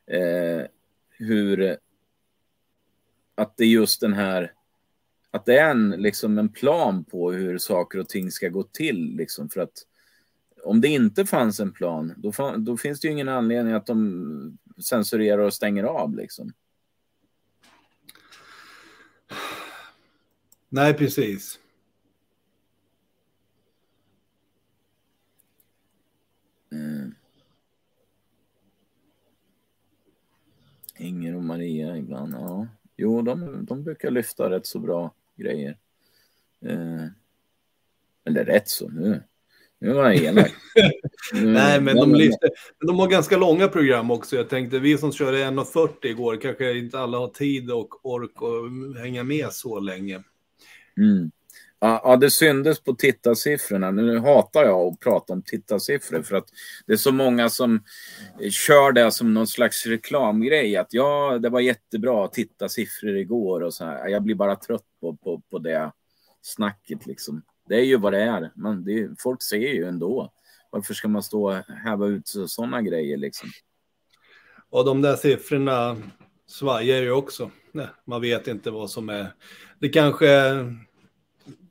Speaker 1: eh, hur att det är just den här att det är en, liksom en plan på hur saker och ting ska gå till. Liksom, för att om det inte fanns en plan, då, då finns det ju ingen anledning att de censurerar och stänger av. Liksom.
Speaker 2: Nej, precis.
Speaker 1: Mm. Inger och Maria ibland, ja. Jo, de, de brukar lyfta rätt så bra grejer. Eh, eller rätt så, nu, nu var jag elak.
Speaker 2: Nej, men de, lyfter, de har ganska långa program också. Jag tänkte, vi som körde 1.40 igår, kanske inte alla har tid och ork att hänga med så länge.
Speaker 1: Mm. Ja, det syndes på tittarsiffrorna. Nu hatar jag att prata om tittarsiffror för att det är så många som kör det som någon slags reklamgrej. Att ja, det var jättebra tittarsiffror igår och så här. Jag blir bara trött på, på, på det snacket liksom. Det är ju vad det är. Men det är, folk ser ju ändå. Varför ska man stå och häva ut sådana grejer liksom?
Speaker 2: Och de där siffrorna svajar ju också. Nej, man vet inte vad som är. Det kanske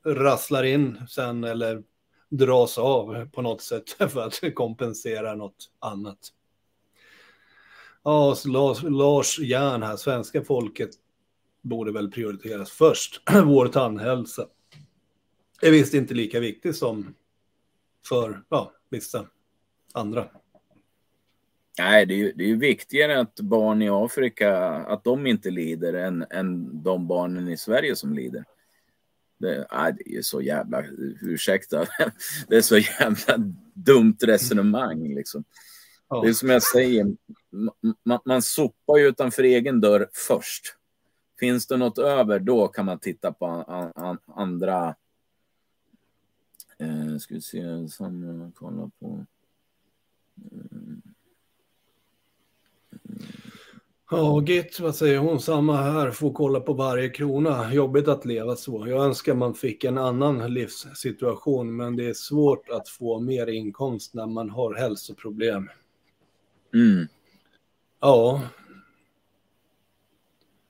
Speaker 2: rasslar in sen eller dras av på något sätt för att kompensera något annat. Ja, Lars, Lars Järn här, svenska folket borde väl prioriteras först. Vår tandhälsa är visst inte lika viktig som för ja, vissa andra.
Speaker 1: Nej, det är, ju, det är ju viktigare att barn i Afrika, att de inte lider än, än de barnen i Sverige som lider. Det, nej, det är så jävla, ursäkta, det är så jävla dumt resonemang liksom. Ja. Det är som jag säger, man, man sopar ju utanför egen dörr först. Finns det något över, då kan man titta på an, an, andra... Eh, ska vi se, samma, kolla på... Eh,
Speaker 2: Ja, Git, vad säger hon? Samma här, får kolla på varje krona. Jobbigt att leva så. Jag önskar man fick en annan livssituation, men det är svårt att få mer inkomst när man har hälsoproblem.
Speaker 1: Mm.
Speaker 2: Ja.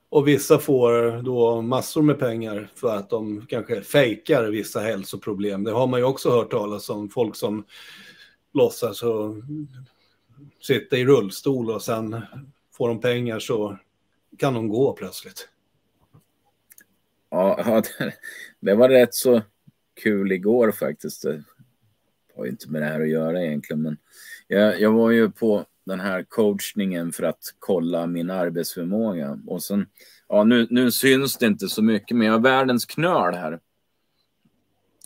Speaker 2: Och vissa får då massor med pengar för att de kanske fejkar vissa hälsoproblem. Det har man ju också hört talas om, folk som låtsas och sitta i rullstol och sen får de pengar så kan de gå plötsligt.
Speaker 1: Ja, det var rätt så kul igår faktiskt. Det har ju inte med det här att göra egentligen, men jag, jag var ju på den här coachningen för att kolla min arbetsförmåga och sen, ja, nu, nu syns det inte så mycket, men jag har världens knöl här.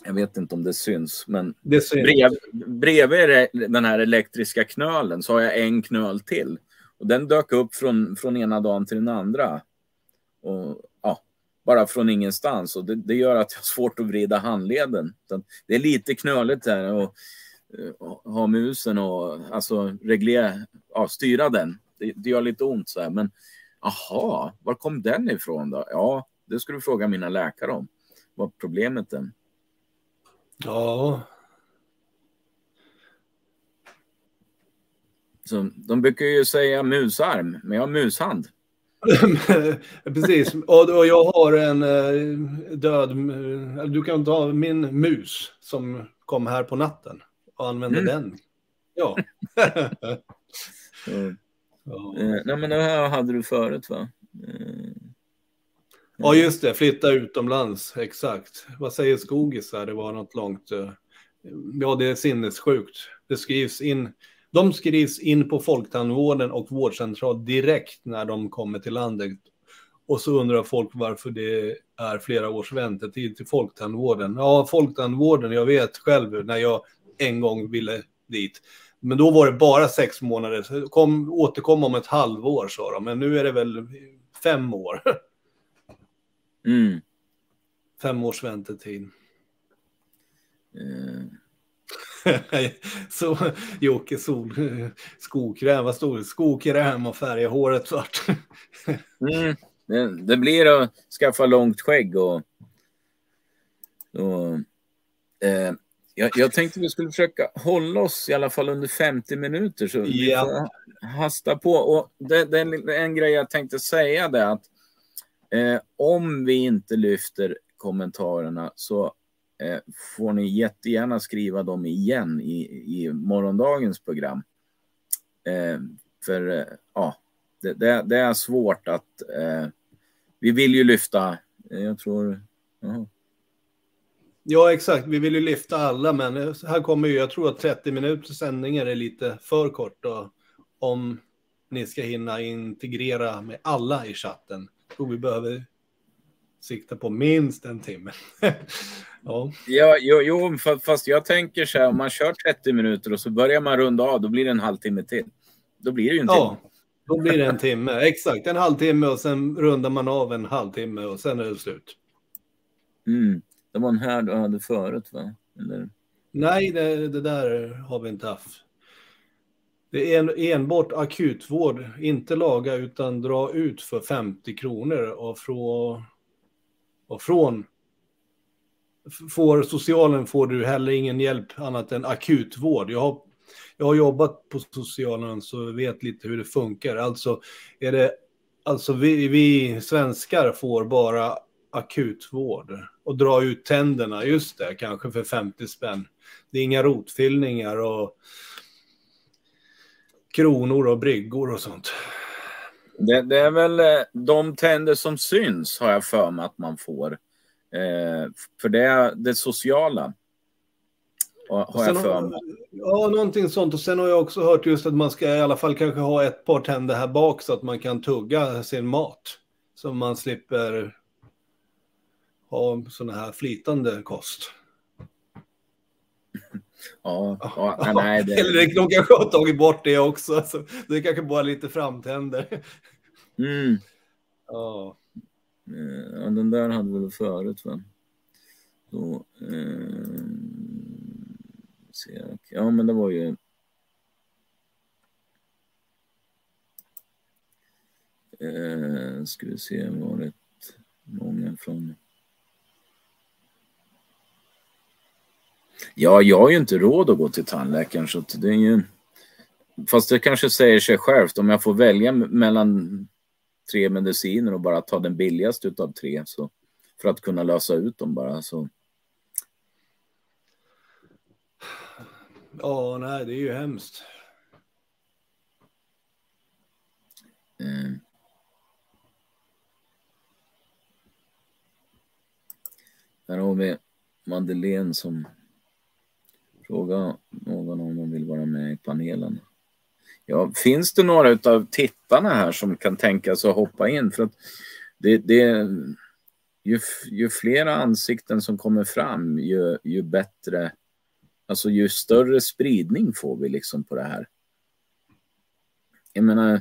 Speaker 1: Jag vet inte om det syns, men
Speaker 2: det syns.
Speaker 1: Brev, bredvid den här elektriska knölen så har jag en knöl till. Och den dök upp från, från ena dagen till den andra. Och, ja, bara från ingenstans. Och det, det gör att jag har svårt att vrida handleden. Så det är lite knöligt här och, eh, och ha musen och alltså reglera, ja, styra den. Det, det gör lite ont så här. Men aha, var kom den ifrån då? Ja, det ska du fråga mina läkare om. Vad problemet är.
Speaker 2: Ja,
Speaker 1: Så de brukar ju säga musarm, men jag har mushand.
Speaker 2: Precis, och, jag har en eh, död... Du kan ta min mus som kom här på natten och använda mm. den. Ja.
Speaker 1: mm. ja. Eh, nej, men det här hade du förut, va? Eh.
Speaker 2: Ja, just det. Flytta utomlands. Exakt. Vad säger Skogisar? Det var något långt... Eh, ja, det är sinnessjukt. Det skrivs in de skrivs in på Folktandvården och vårdcentral direkt när de kommer till landet. Och så undrar folk varför det är flera års väntetid till Folktandvården. Ja, Folktandvården, jag vet själv när jag en gång ville dit. Men då var det bara sex månader. Kom, återkom om ett halvår sa de, men nu är det väl fem år.
Speaker 1: Mm.
Speaker 2: Fem års väntetid.
Speaker 1: Mm.
Speaker 2: Så Jocke sol, skokräm, vad stod det? Skokräm och färga håret svart.
Speaker 1: mm, det, det, blir att skaffa långt skägg och, och eh, jag, jag, tänkte vi skulle försöka hålla oss i alla fall under 50 minuter så ja. hasta på. Och det, det är en grej jag tänkte säga det att eh, om vi inte lyfter kommentarerna så Eh, får ni jättegärna skriva dem igen i, i morgondagens program. Eh, för eh, ja, det, det, det, är svårt att... Eh, vi vill ju lyfta, eh, jag tror... Aha.
Speaker 2: Ja, exakt. Vi vill ju lyfta alla, men här kommer ju, jag tror att 30 minuters sändningar är lite för kort då, om ni ska hinna integrera med alla i chatten. Jag tror vi behöver sikta på minst en timme.
Speaker 1: ja, ja jo, jo, fast jag tänker så här, om man kör 30 minuter och så börjar man runda av, då blir det en halvtimme till. Då blir det ju en timme. Ja,
Speaker 2: då blir det en timme. Exakt, en halvtimme och sen rundar man av en halvtimme och sen är det slut.
Speaker 1: Mm. Det var en här du hade förut va? Eller?
Speaker 2: Nej, det, det där har vi inte haft. Det är en, enbart akutvård, inte laga utan dra ut för 50 kronor och från, och från får socialen får du heller ingen hjälp annat än akutvård. Jag har, jag har jobbat på socialen så vet lite hur det funkar. Alltså, är det, alltså vi, vi svenskar får bara akutvård och dra ut tänderna, just det, kanske för 50 spänn. Det är inga rotfyllningar och kronor och bryggor och sånt.
Speaker 1: Det, det, är väl eh, de tänder som syns har jag för mig att man får. Eh, för det det sociala. Har jag för mig.
Speaker 2: Ja, någonting sånt. Och sen har jag också hört just att man ska i alla fall kanske ha ett par tänder här bak så att man kan tugga sin mat. Så man slipper ha sån här flytande kost.
Speaker 1: Ja, ja, nej, det...
Speaker 2: Eller de kanske har tagit bort det också. Så det är kanske bara lite framtänder.
Speaker 1: Mm.
Speaker 2: Ja.
Speaker 1: Eh, ja, den där hade vi väl förut va? Då, eh, ja, men det var ju... Eh, ska vi se, var det många från... Ja, jag har ju inte råd att gå till tandläkaren så det är ju... Fast det kanske säger sig självt. Om jag får välja mellan tre mediciner och bara ta den billigaste utav tre så för att kunna lösa ut dem bara så.
Speaker 2: Ja, nej, det är ju hemskt.
Speaker 1: Mm. Här har vi Madeleine som Fråga någon om de vill vara med i panelen. Ja, finns det några av tittarna här som kan tänka sig att hoppa in? För att det, det, ju, ju flera ansikten som kommer fram, ju, ju bättre, alltså ju större spridning får vi liksom på det här. Jag menar,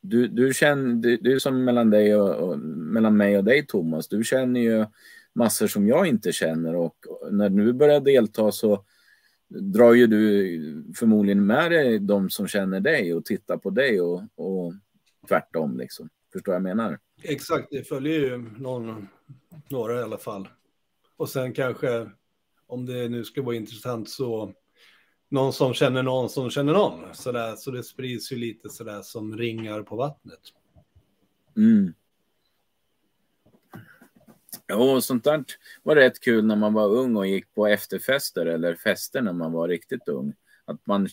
Speaker 1: du, du känner, det, det är som mellan, dig och, och, mellan mig och dig Thomas, du känner ju massor som jag inte känner och när du börjar delta så drar ju du förmodligen med dig de som känner dig och tittar på dig och, och tvärtom. Liksom. Förstår jag menar?
Speaker 2: Exakt, det följer ju någon, några i alla fall. Och sen kanske, om det nu ska vara intressant, så någon som känner någon som känner någon. Så, där, så det sprids ju lite sådär som ringar på vattnet.
Speaker 1: Mm. Jo, sånt där var rätt kul när man var ung och gick på efterfester eller fester när man var riktigt ung. Att man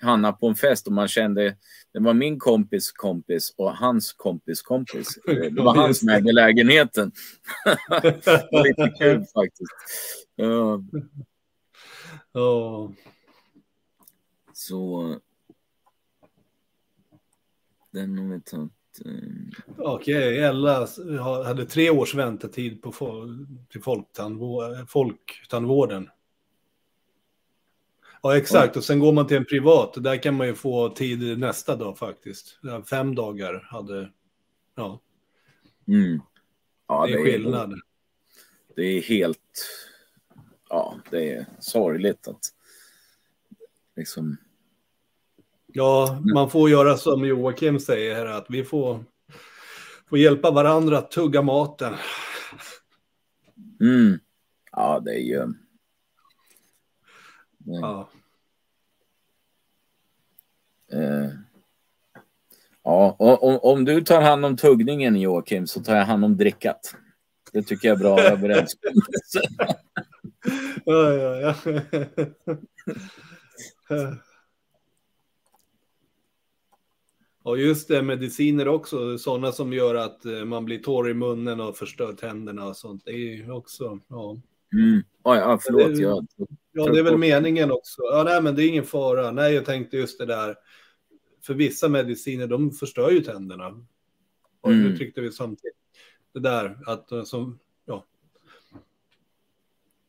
Speaker 1: hamnade på en fest och man kände, det var min kompis kompis och hans kompis kompis. Det var han som ägde lägenheten. det var lite kul faktiskt. Ja.
Speaker 2: Oh.
Speaker 1: Så den har vi tagit.
Speaker 2: Okej, okay, Ella hade tre års väntetid på till folktandvården. Ja, exakt. Och sen går man till en privat. Där kan man ju få tid nästa dag faktiskt. Fem dagar hade... Ja.
Speaker 1: Mm. ja
Speaker 2: det, är skillnad. Är,
Speaker 1: det är helt... Ja, det är sorgligt att liksom
Speaker 2: Ja, man får göra som Joakim säger här, att vi får, får hjälpa varandra att tugga maten.
Speaker 1: Mm. Ja, det är ju...
Speaker 2: Ja.
Speaker 1: Uh, ja, om, om du tar hand om tuggningen Joakim så tar jag hand om drickat. Det tycker jag är bra överenskommelse.
Speaker 2: ja, ja, ja. Och just det, mediciner också, sådana som gör att eh, man blir torr i munnen och förstör tänderna och sånt. Det är ju också, ja.
Speaker 1: Mm. Oh, ja, förlåt. Det, jag...
Speaker 2: Ja, det är väl meningen också. Ja, nej, men det är ingen fara. Nej, jag tänkte just det där. För vissa mediciner, de förstör ju tänderna. Och mm. nu tyckte vi samtidigt det där att eh, som, ja,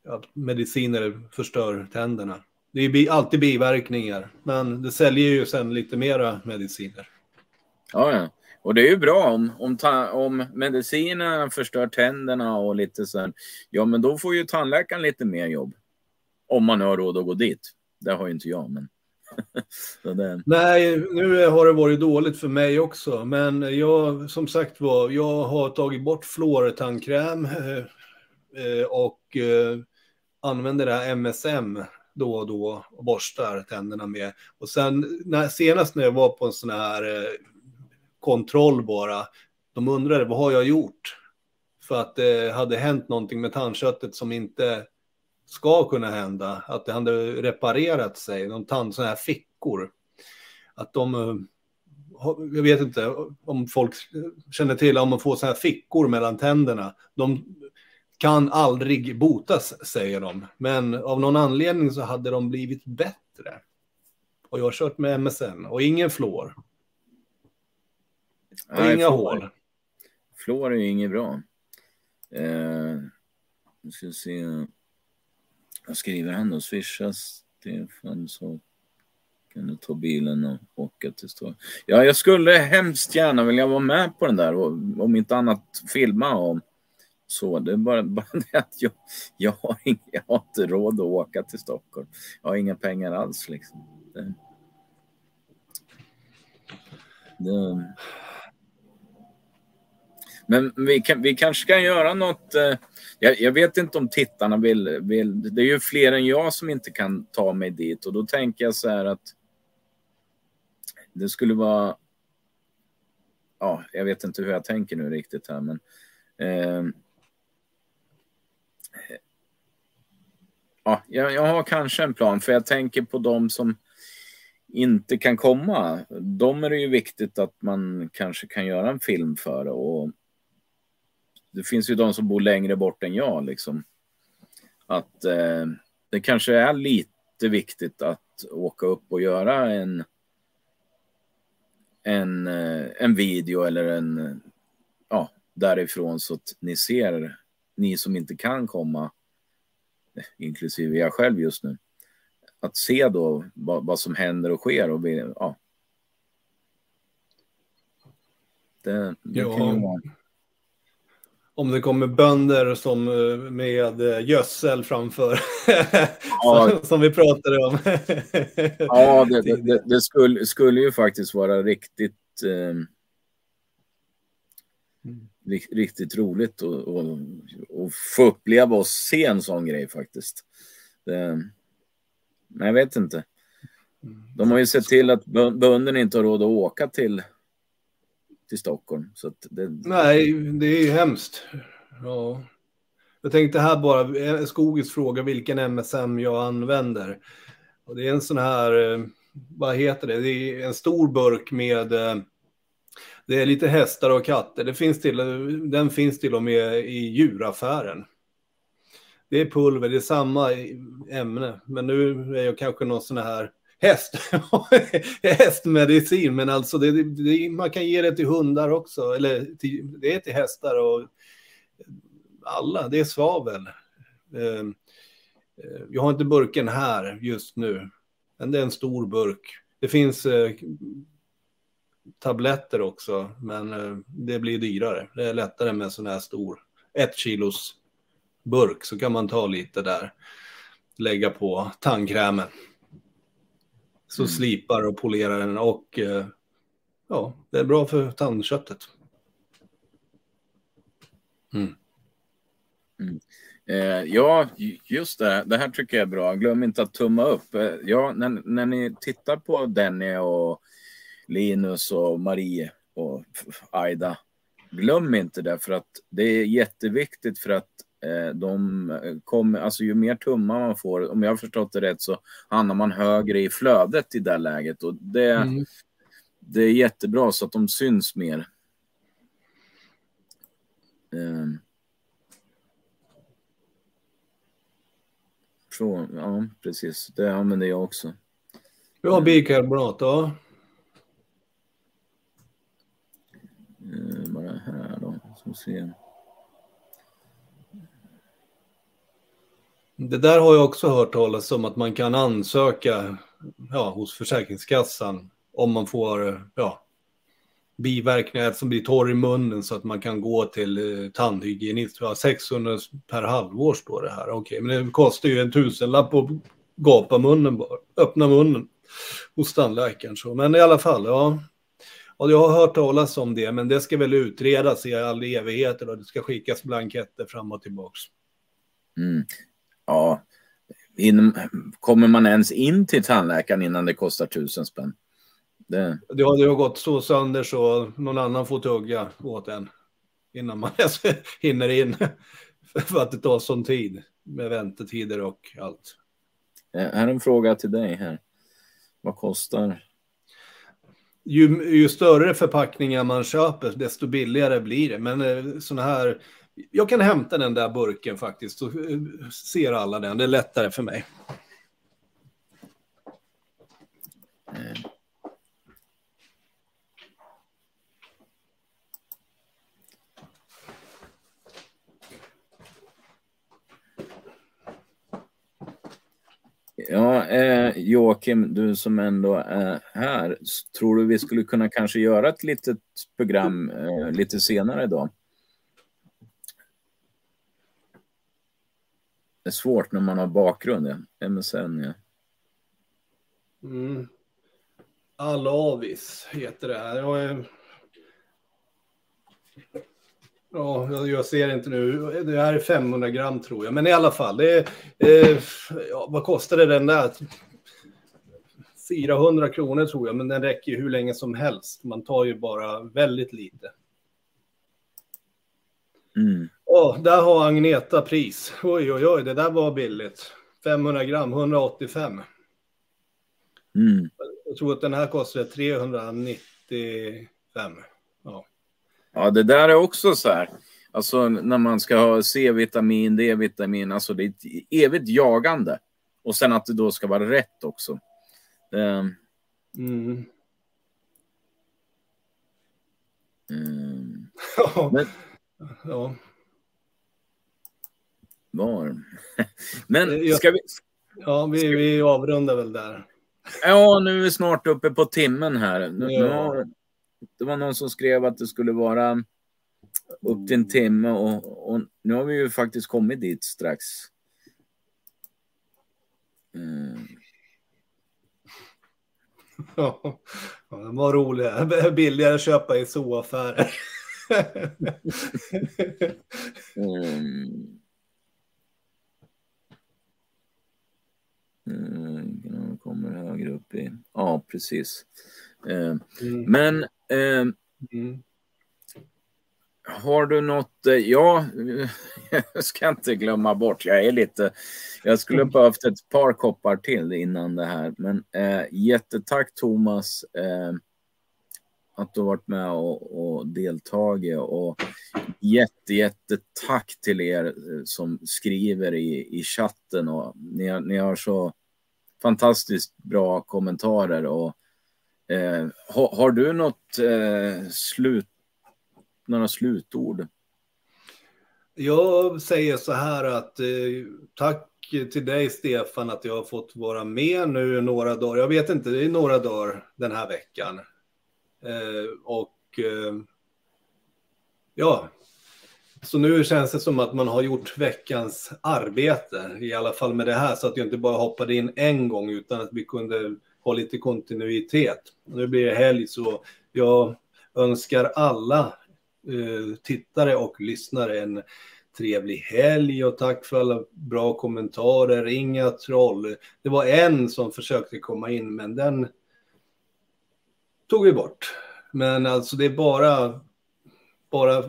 Speaker 2: att mediciner förstör tänderna. Det är alltid biverkningar, men det säljer ju sen lite mera mediciner.
Speaker 1: Ja, ja. Och det är ju bra om, om, ta, om medicinerna förstör tänderna och lite så här. Ja, men då får ju tandläkaren lite mer jobb. Om man har råd att gå dit. Det har ju inte jag, men.
Speaker 2: det... Nej, nu har det varit dåligt för mig också. Men jag, som sagt var, jag har tagit bort fluortandkräm eh, eh, och eh, använder det här MSM då och då och borstar tänderna med. Och sen när, senast när jag var på en sån här kontroll bara. De undrade vad har jag gjort? För att det hade hänt någonting med tandköttet som inte ska kunna hända. Att det hade reparerat sig, de tand, sådana här fickor. Att de, eh, jag vet inte om folk känner till, om man får sådana här fickor mellan tänderna. De kan aldrig botas, säger de. Men av någon anledning så hade de blivit bättre. Och jag har kört med MSN och ingen flår. Nej, inga flår. hål.
Speaker 1: Flår är ju inget bra. Eh, vi ska se. Vad skriver han då? Swisha Stefan så kan du ta bilen och åka till Stockholm. Ja, jag skulle hemskt gärna vilja vara med på den där och om inte annat filma om så. Det är bara, bara det att jag, jag, har inga, jag har inte råd att åka till Stockholm. Jag har inga pengar alls liksom. Det, det, men vi, kan, vi kanske kan göra något. Eh, jag, jag, vet inte om tittarna vill, vill. Det är ju fler än jag som inte kan ta mig dit och då tänker jag så här att. Det skulle vara. Ja, jag vet inte hur jag tänker nu riktigt här, men. Eh, ja, jag, jag har kanske en plan, för jag tänker på dem som inte kan komma. De är det ju viktigt att man kanske kan göra en film för. Och det finns ju de som bor längre bort än jag. Liksom. Att eh, det kanske är lite viktigt att åka upp och göra en, en, eh, en video eller en ja, därifrån så att ni ser, ni som inte kan komma, inklusive jag själv just nu, att se då vad, vad som händer och sker. Och ja. Det, det ja. kan ju vara
Speaker 2: om det kommer bönder som eh, med eh, gödsel framför, ja. som, vi pratade om.
Speaker 1: ja, det, det, det, skulle, skulle ju faktiskt vara riktigt, eh, riktigt roligt att och, och få uppleva och se en sån grej faktiskt. Det, men jag vet inte. Mm. De har ju sett till att bönderna inte har råd att åka till till Stockholm. Så det...
Speaker 2: Nej, det är hemskt. Ja. Jag tänkte här bara, eh, Skogis fråga vilken MSM jag använder. Och det är en sån här, eh, vad heter det, det är en stor burk med, eh, det är lite hästar och katter. Det finns till, den finns till och med i djuraffären. Det är pulver, det är samma ämne, men nu är jag kanske någon sån här häst, hästmedicin, men alltså det, det, man kan ge det till hundar också, eller till, det är till hästar och alla, det är svavel. Ehm, eh, jag har inte burken här just nu, men det är en stor burk. Det finns eh, tabletter också, men eh, det blir dyrare. Det är lättare med sån här stor, ett kilos burk, så kan man ta lite där, lägga på tandkrämen. Så mm. slipar och polerar den och eh, ja, det är bra för tandköttet.
Speaker 1: Mm. Mm. Eh, ja, just det. Det här tycker jag är bra. Glöm inte att tumma upp. Eh, ja, när, när ni tittar på Denny och Linus och Marie och Aida. Glöm inte det för att det är jätteviktigt för att de kommer, alltså ju mer tummar man får, om jag har förstått det rätt så hamnar man högre i flödet i det läget och det, mm. det är jättebra så att de syns mer. Um. Så, ja, precis. Det använder jag också.
Speaker 2: Ja, bikarbonat då?
Speaker 1: Uh, bara här då, så ser
Speaker 2: Det där har jag också hört talas om att man kan ansöka ja, hos Försäkringskassan om man får ja, biverkningar som blir torr i munnen så att man kan gå till eh, tandhygienist. 600 per halvår står det här. Okej, men det kostar ju en tusenlapp att gapa munnen bara, öppna munnen hos tandläkaren. Så. Men i alla fall, ja. Och jag har hört talas om det, men det ska väl utredas i all evighet. och det ska skickas blanketter fram och tillbaks.
Speaker 1: Mm. Ja, in, kommer man ens in till tandläkaren innan det kostar tusen spänn?
Speaker 2: Det... Det, har, har gått så sönder så någon annan får tugga åt en innan man hinner in. För att det tar sån tid med väntetider och allt.
Speaker 1: Här är en fråga till dig här. Vad kostar?
Speaker 2: Ju, ju större förpackningar man köper, desto billigare blir det. Men eh, sådana här... Jag kan hämta den där burken faktiskt, så eh, ser alla den. Det är lättare för mig.
Speaker 1: Ja, eh, Joakim, du som ändå är här, tror du vi skulle kunna kanske göra ett litet program eh, lite senare idag? Är svårt när man har bakgrund, ja. MSN, ja.
Speaker 2: Mm. Alavis heter det här. Jag är... Ja, jag ser inte nu. Det här är 500 gram tror jag. Men i alla fall, det är, eh, ja, vad kostade den där? 400 kronor tror jag, men den räcker ju hur länge som helst. Man tar ju bara väldigt lite.
Speaker 1: Mm.
Speaker 2: Oh, där har Agneta pris. Oj, oj, oj, det där var billigt. 500 gram, 185.
Speaker 1: Mm.
Speaker 2: Jag tror att den här kostade 395. Ja.
Speaker 1: Ja, det där är också så här. Alltså när man ska ha C-vitamin, D-vitamin, alltså det är ett evigt jagande. Och sen att det då ska vara rätt också. Um,
Speaker 2: mm. Ja. Men, ja.
Speaker 1: Var? Men ska vi...
Speaker 2: Ja, vi, vi avrundar väl där.
Speaker 1: Ja, nu är vi snart uppe på timmen här. Nu, ja. det var någon som skrev att det skulle vara upp till en timme och, och nu har vi ju faktiskt kommit dit strax.
Speaker 2: Mm. Ja, den var rolig. Billigare att köpa i zooaffärer.
Speaker 1: mm. Mm, kommer högre upp i... Ja, precis. Eh, mm. Men eh, mm. har du något... Eh, ja, jag ska inte glömma bort. Jag är lite... Jag skulle behövt ett par koppar till innan det här. Men eh, jättetack Thomas eh, att du har varit med och, och deltagit. Och jätte, jättetack till er eh, som skriver i, i chatten. Och ni, ni har så fantastiskt bra kommentarer. Och Eh, har, har, du något eh, slut, några slutord?
Speaker 2: Jag säger så här att eh, tack till dig Stefan att jag har fått vara med nu några dagar. Jag vet inte, det är några dagar den här veckan. Eh, och eh, ja, så nu känns det som att man har gjort veckans arbete, i alla fall med det här, så att jag inte bara hoppade in en gång utan att vi kunde ha lite kontinuitet. Nu blir det helg så jag önskar alla eh, tittare och lyssnare en trevlig helg och tack för alla bra kommentarer. Inga troll. Det var en som försökte komma in men den tog vi bort. Men alltså det är bara, bara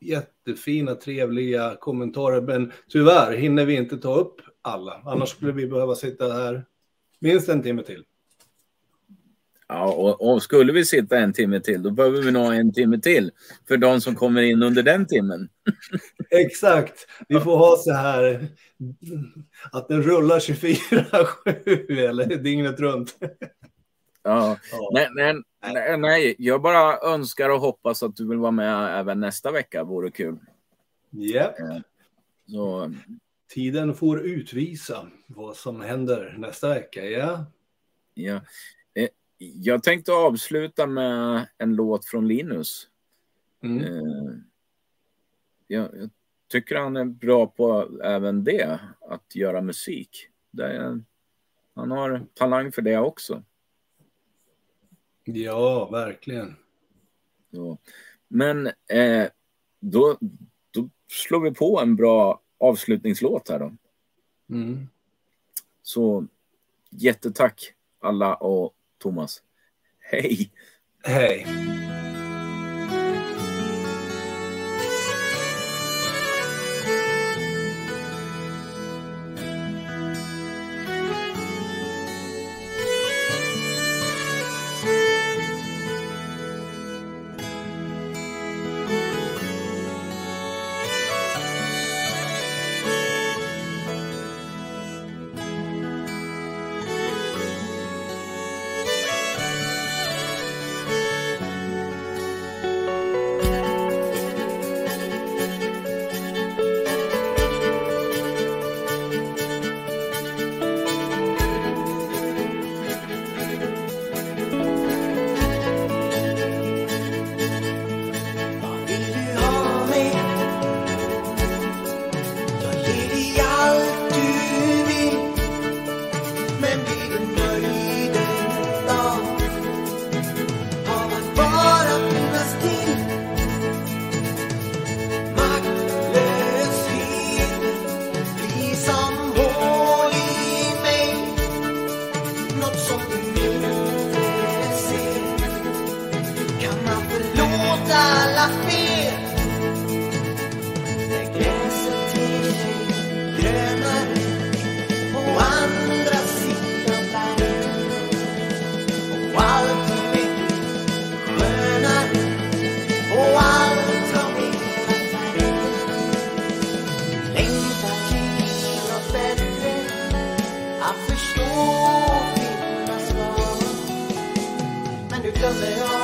Speaker 2: jättefina, trevliga kommentarer. Men tyvärr hinner vi inte ta upp alla. Annars skulle vi behöva sitta här Minst en timme till.
Speaker 1: Ja, och, och, skulle vi sitta en timme till, då behöver vi nog en timme till för de som kommer in under den timmen.
Speaker 2: Exakt. Vi får ha så här att den rullar 24-7 eller dygnet runt.
Speaker 1: Ja. Nej, nej, nej, nej, jag bara önskar och hoppas att du vill vara med även nästa vecka. Vore kul. Japp.
Speaker 2: Yep.
Speaker 1: Så.
Speaker 2: Tiden får utvisa vad som händer nästa vecka. Ja.
Speaker 1: ja. Eh, jag tänkte avsluta med en låt från Linus.
Speaker 4: Mm.
Speaker 1: Eh, jag, jag tycker han är bra på även det, att göra musik. Det är, han har talang för det också.
Speaker 4: Ja, verkligen.
Speaker 1: Ja. Men eh, då, då slår vi på en bra avslutningslåt här då.
Speaker 4: Mm.
Speaker 1: Så jättetack alla och Thomas. Hej!
Speaker 4: Hej!
Speaker 5: também.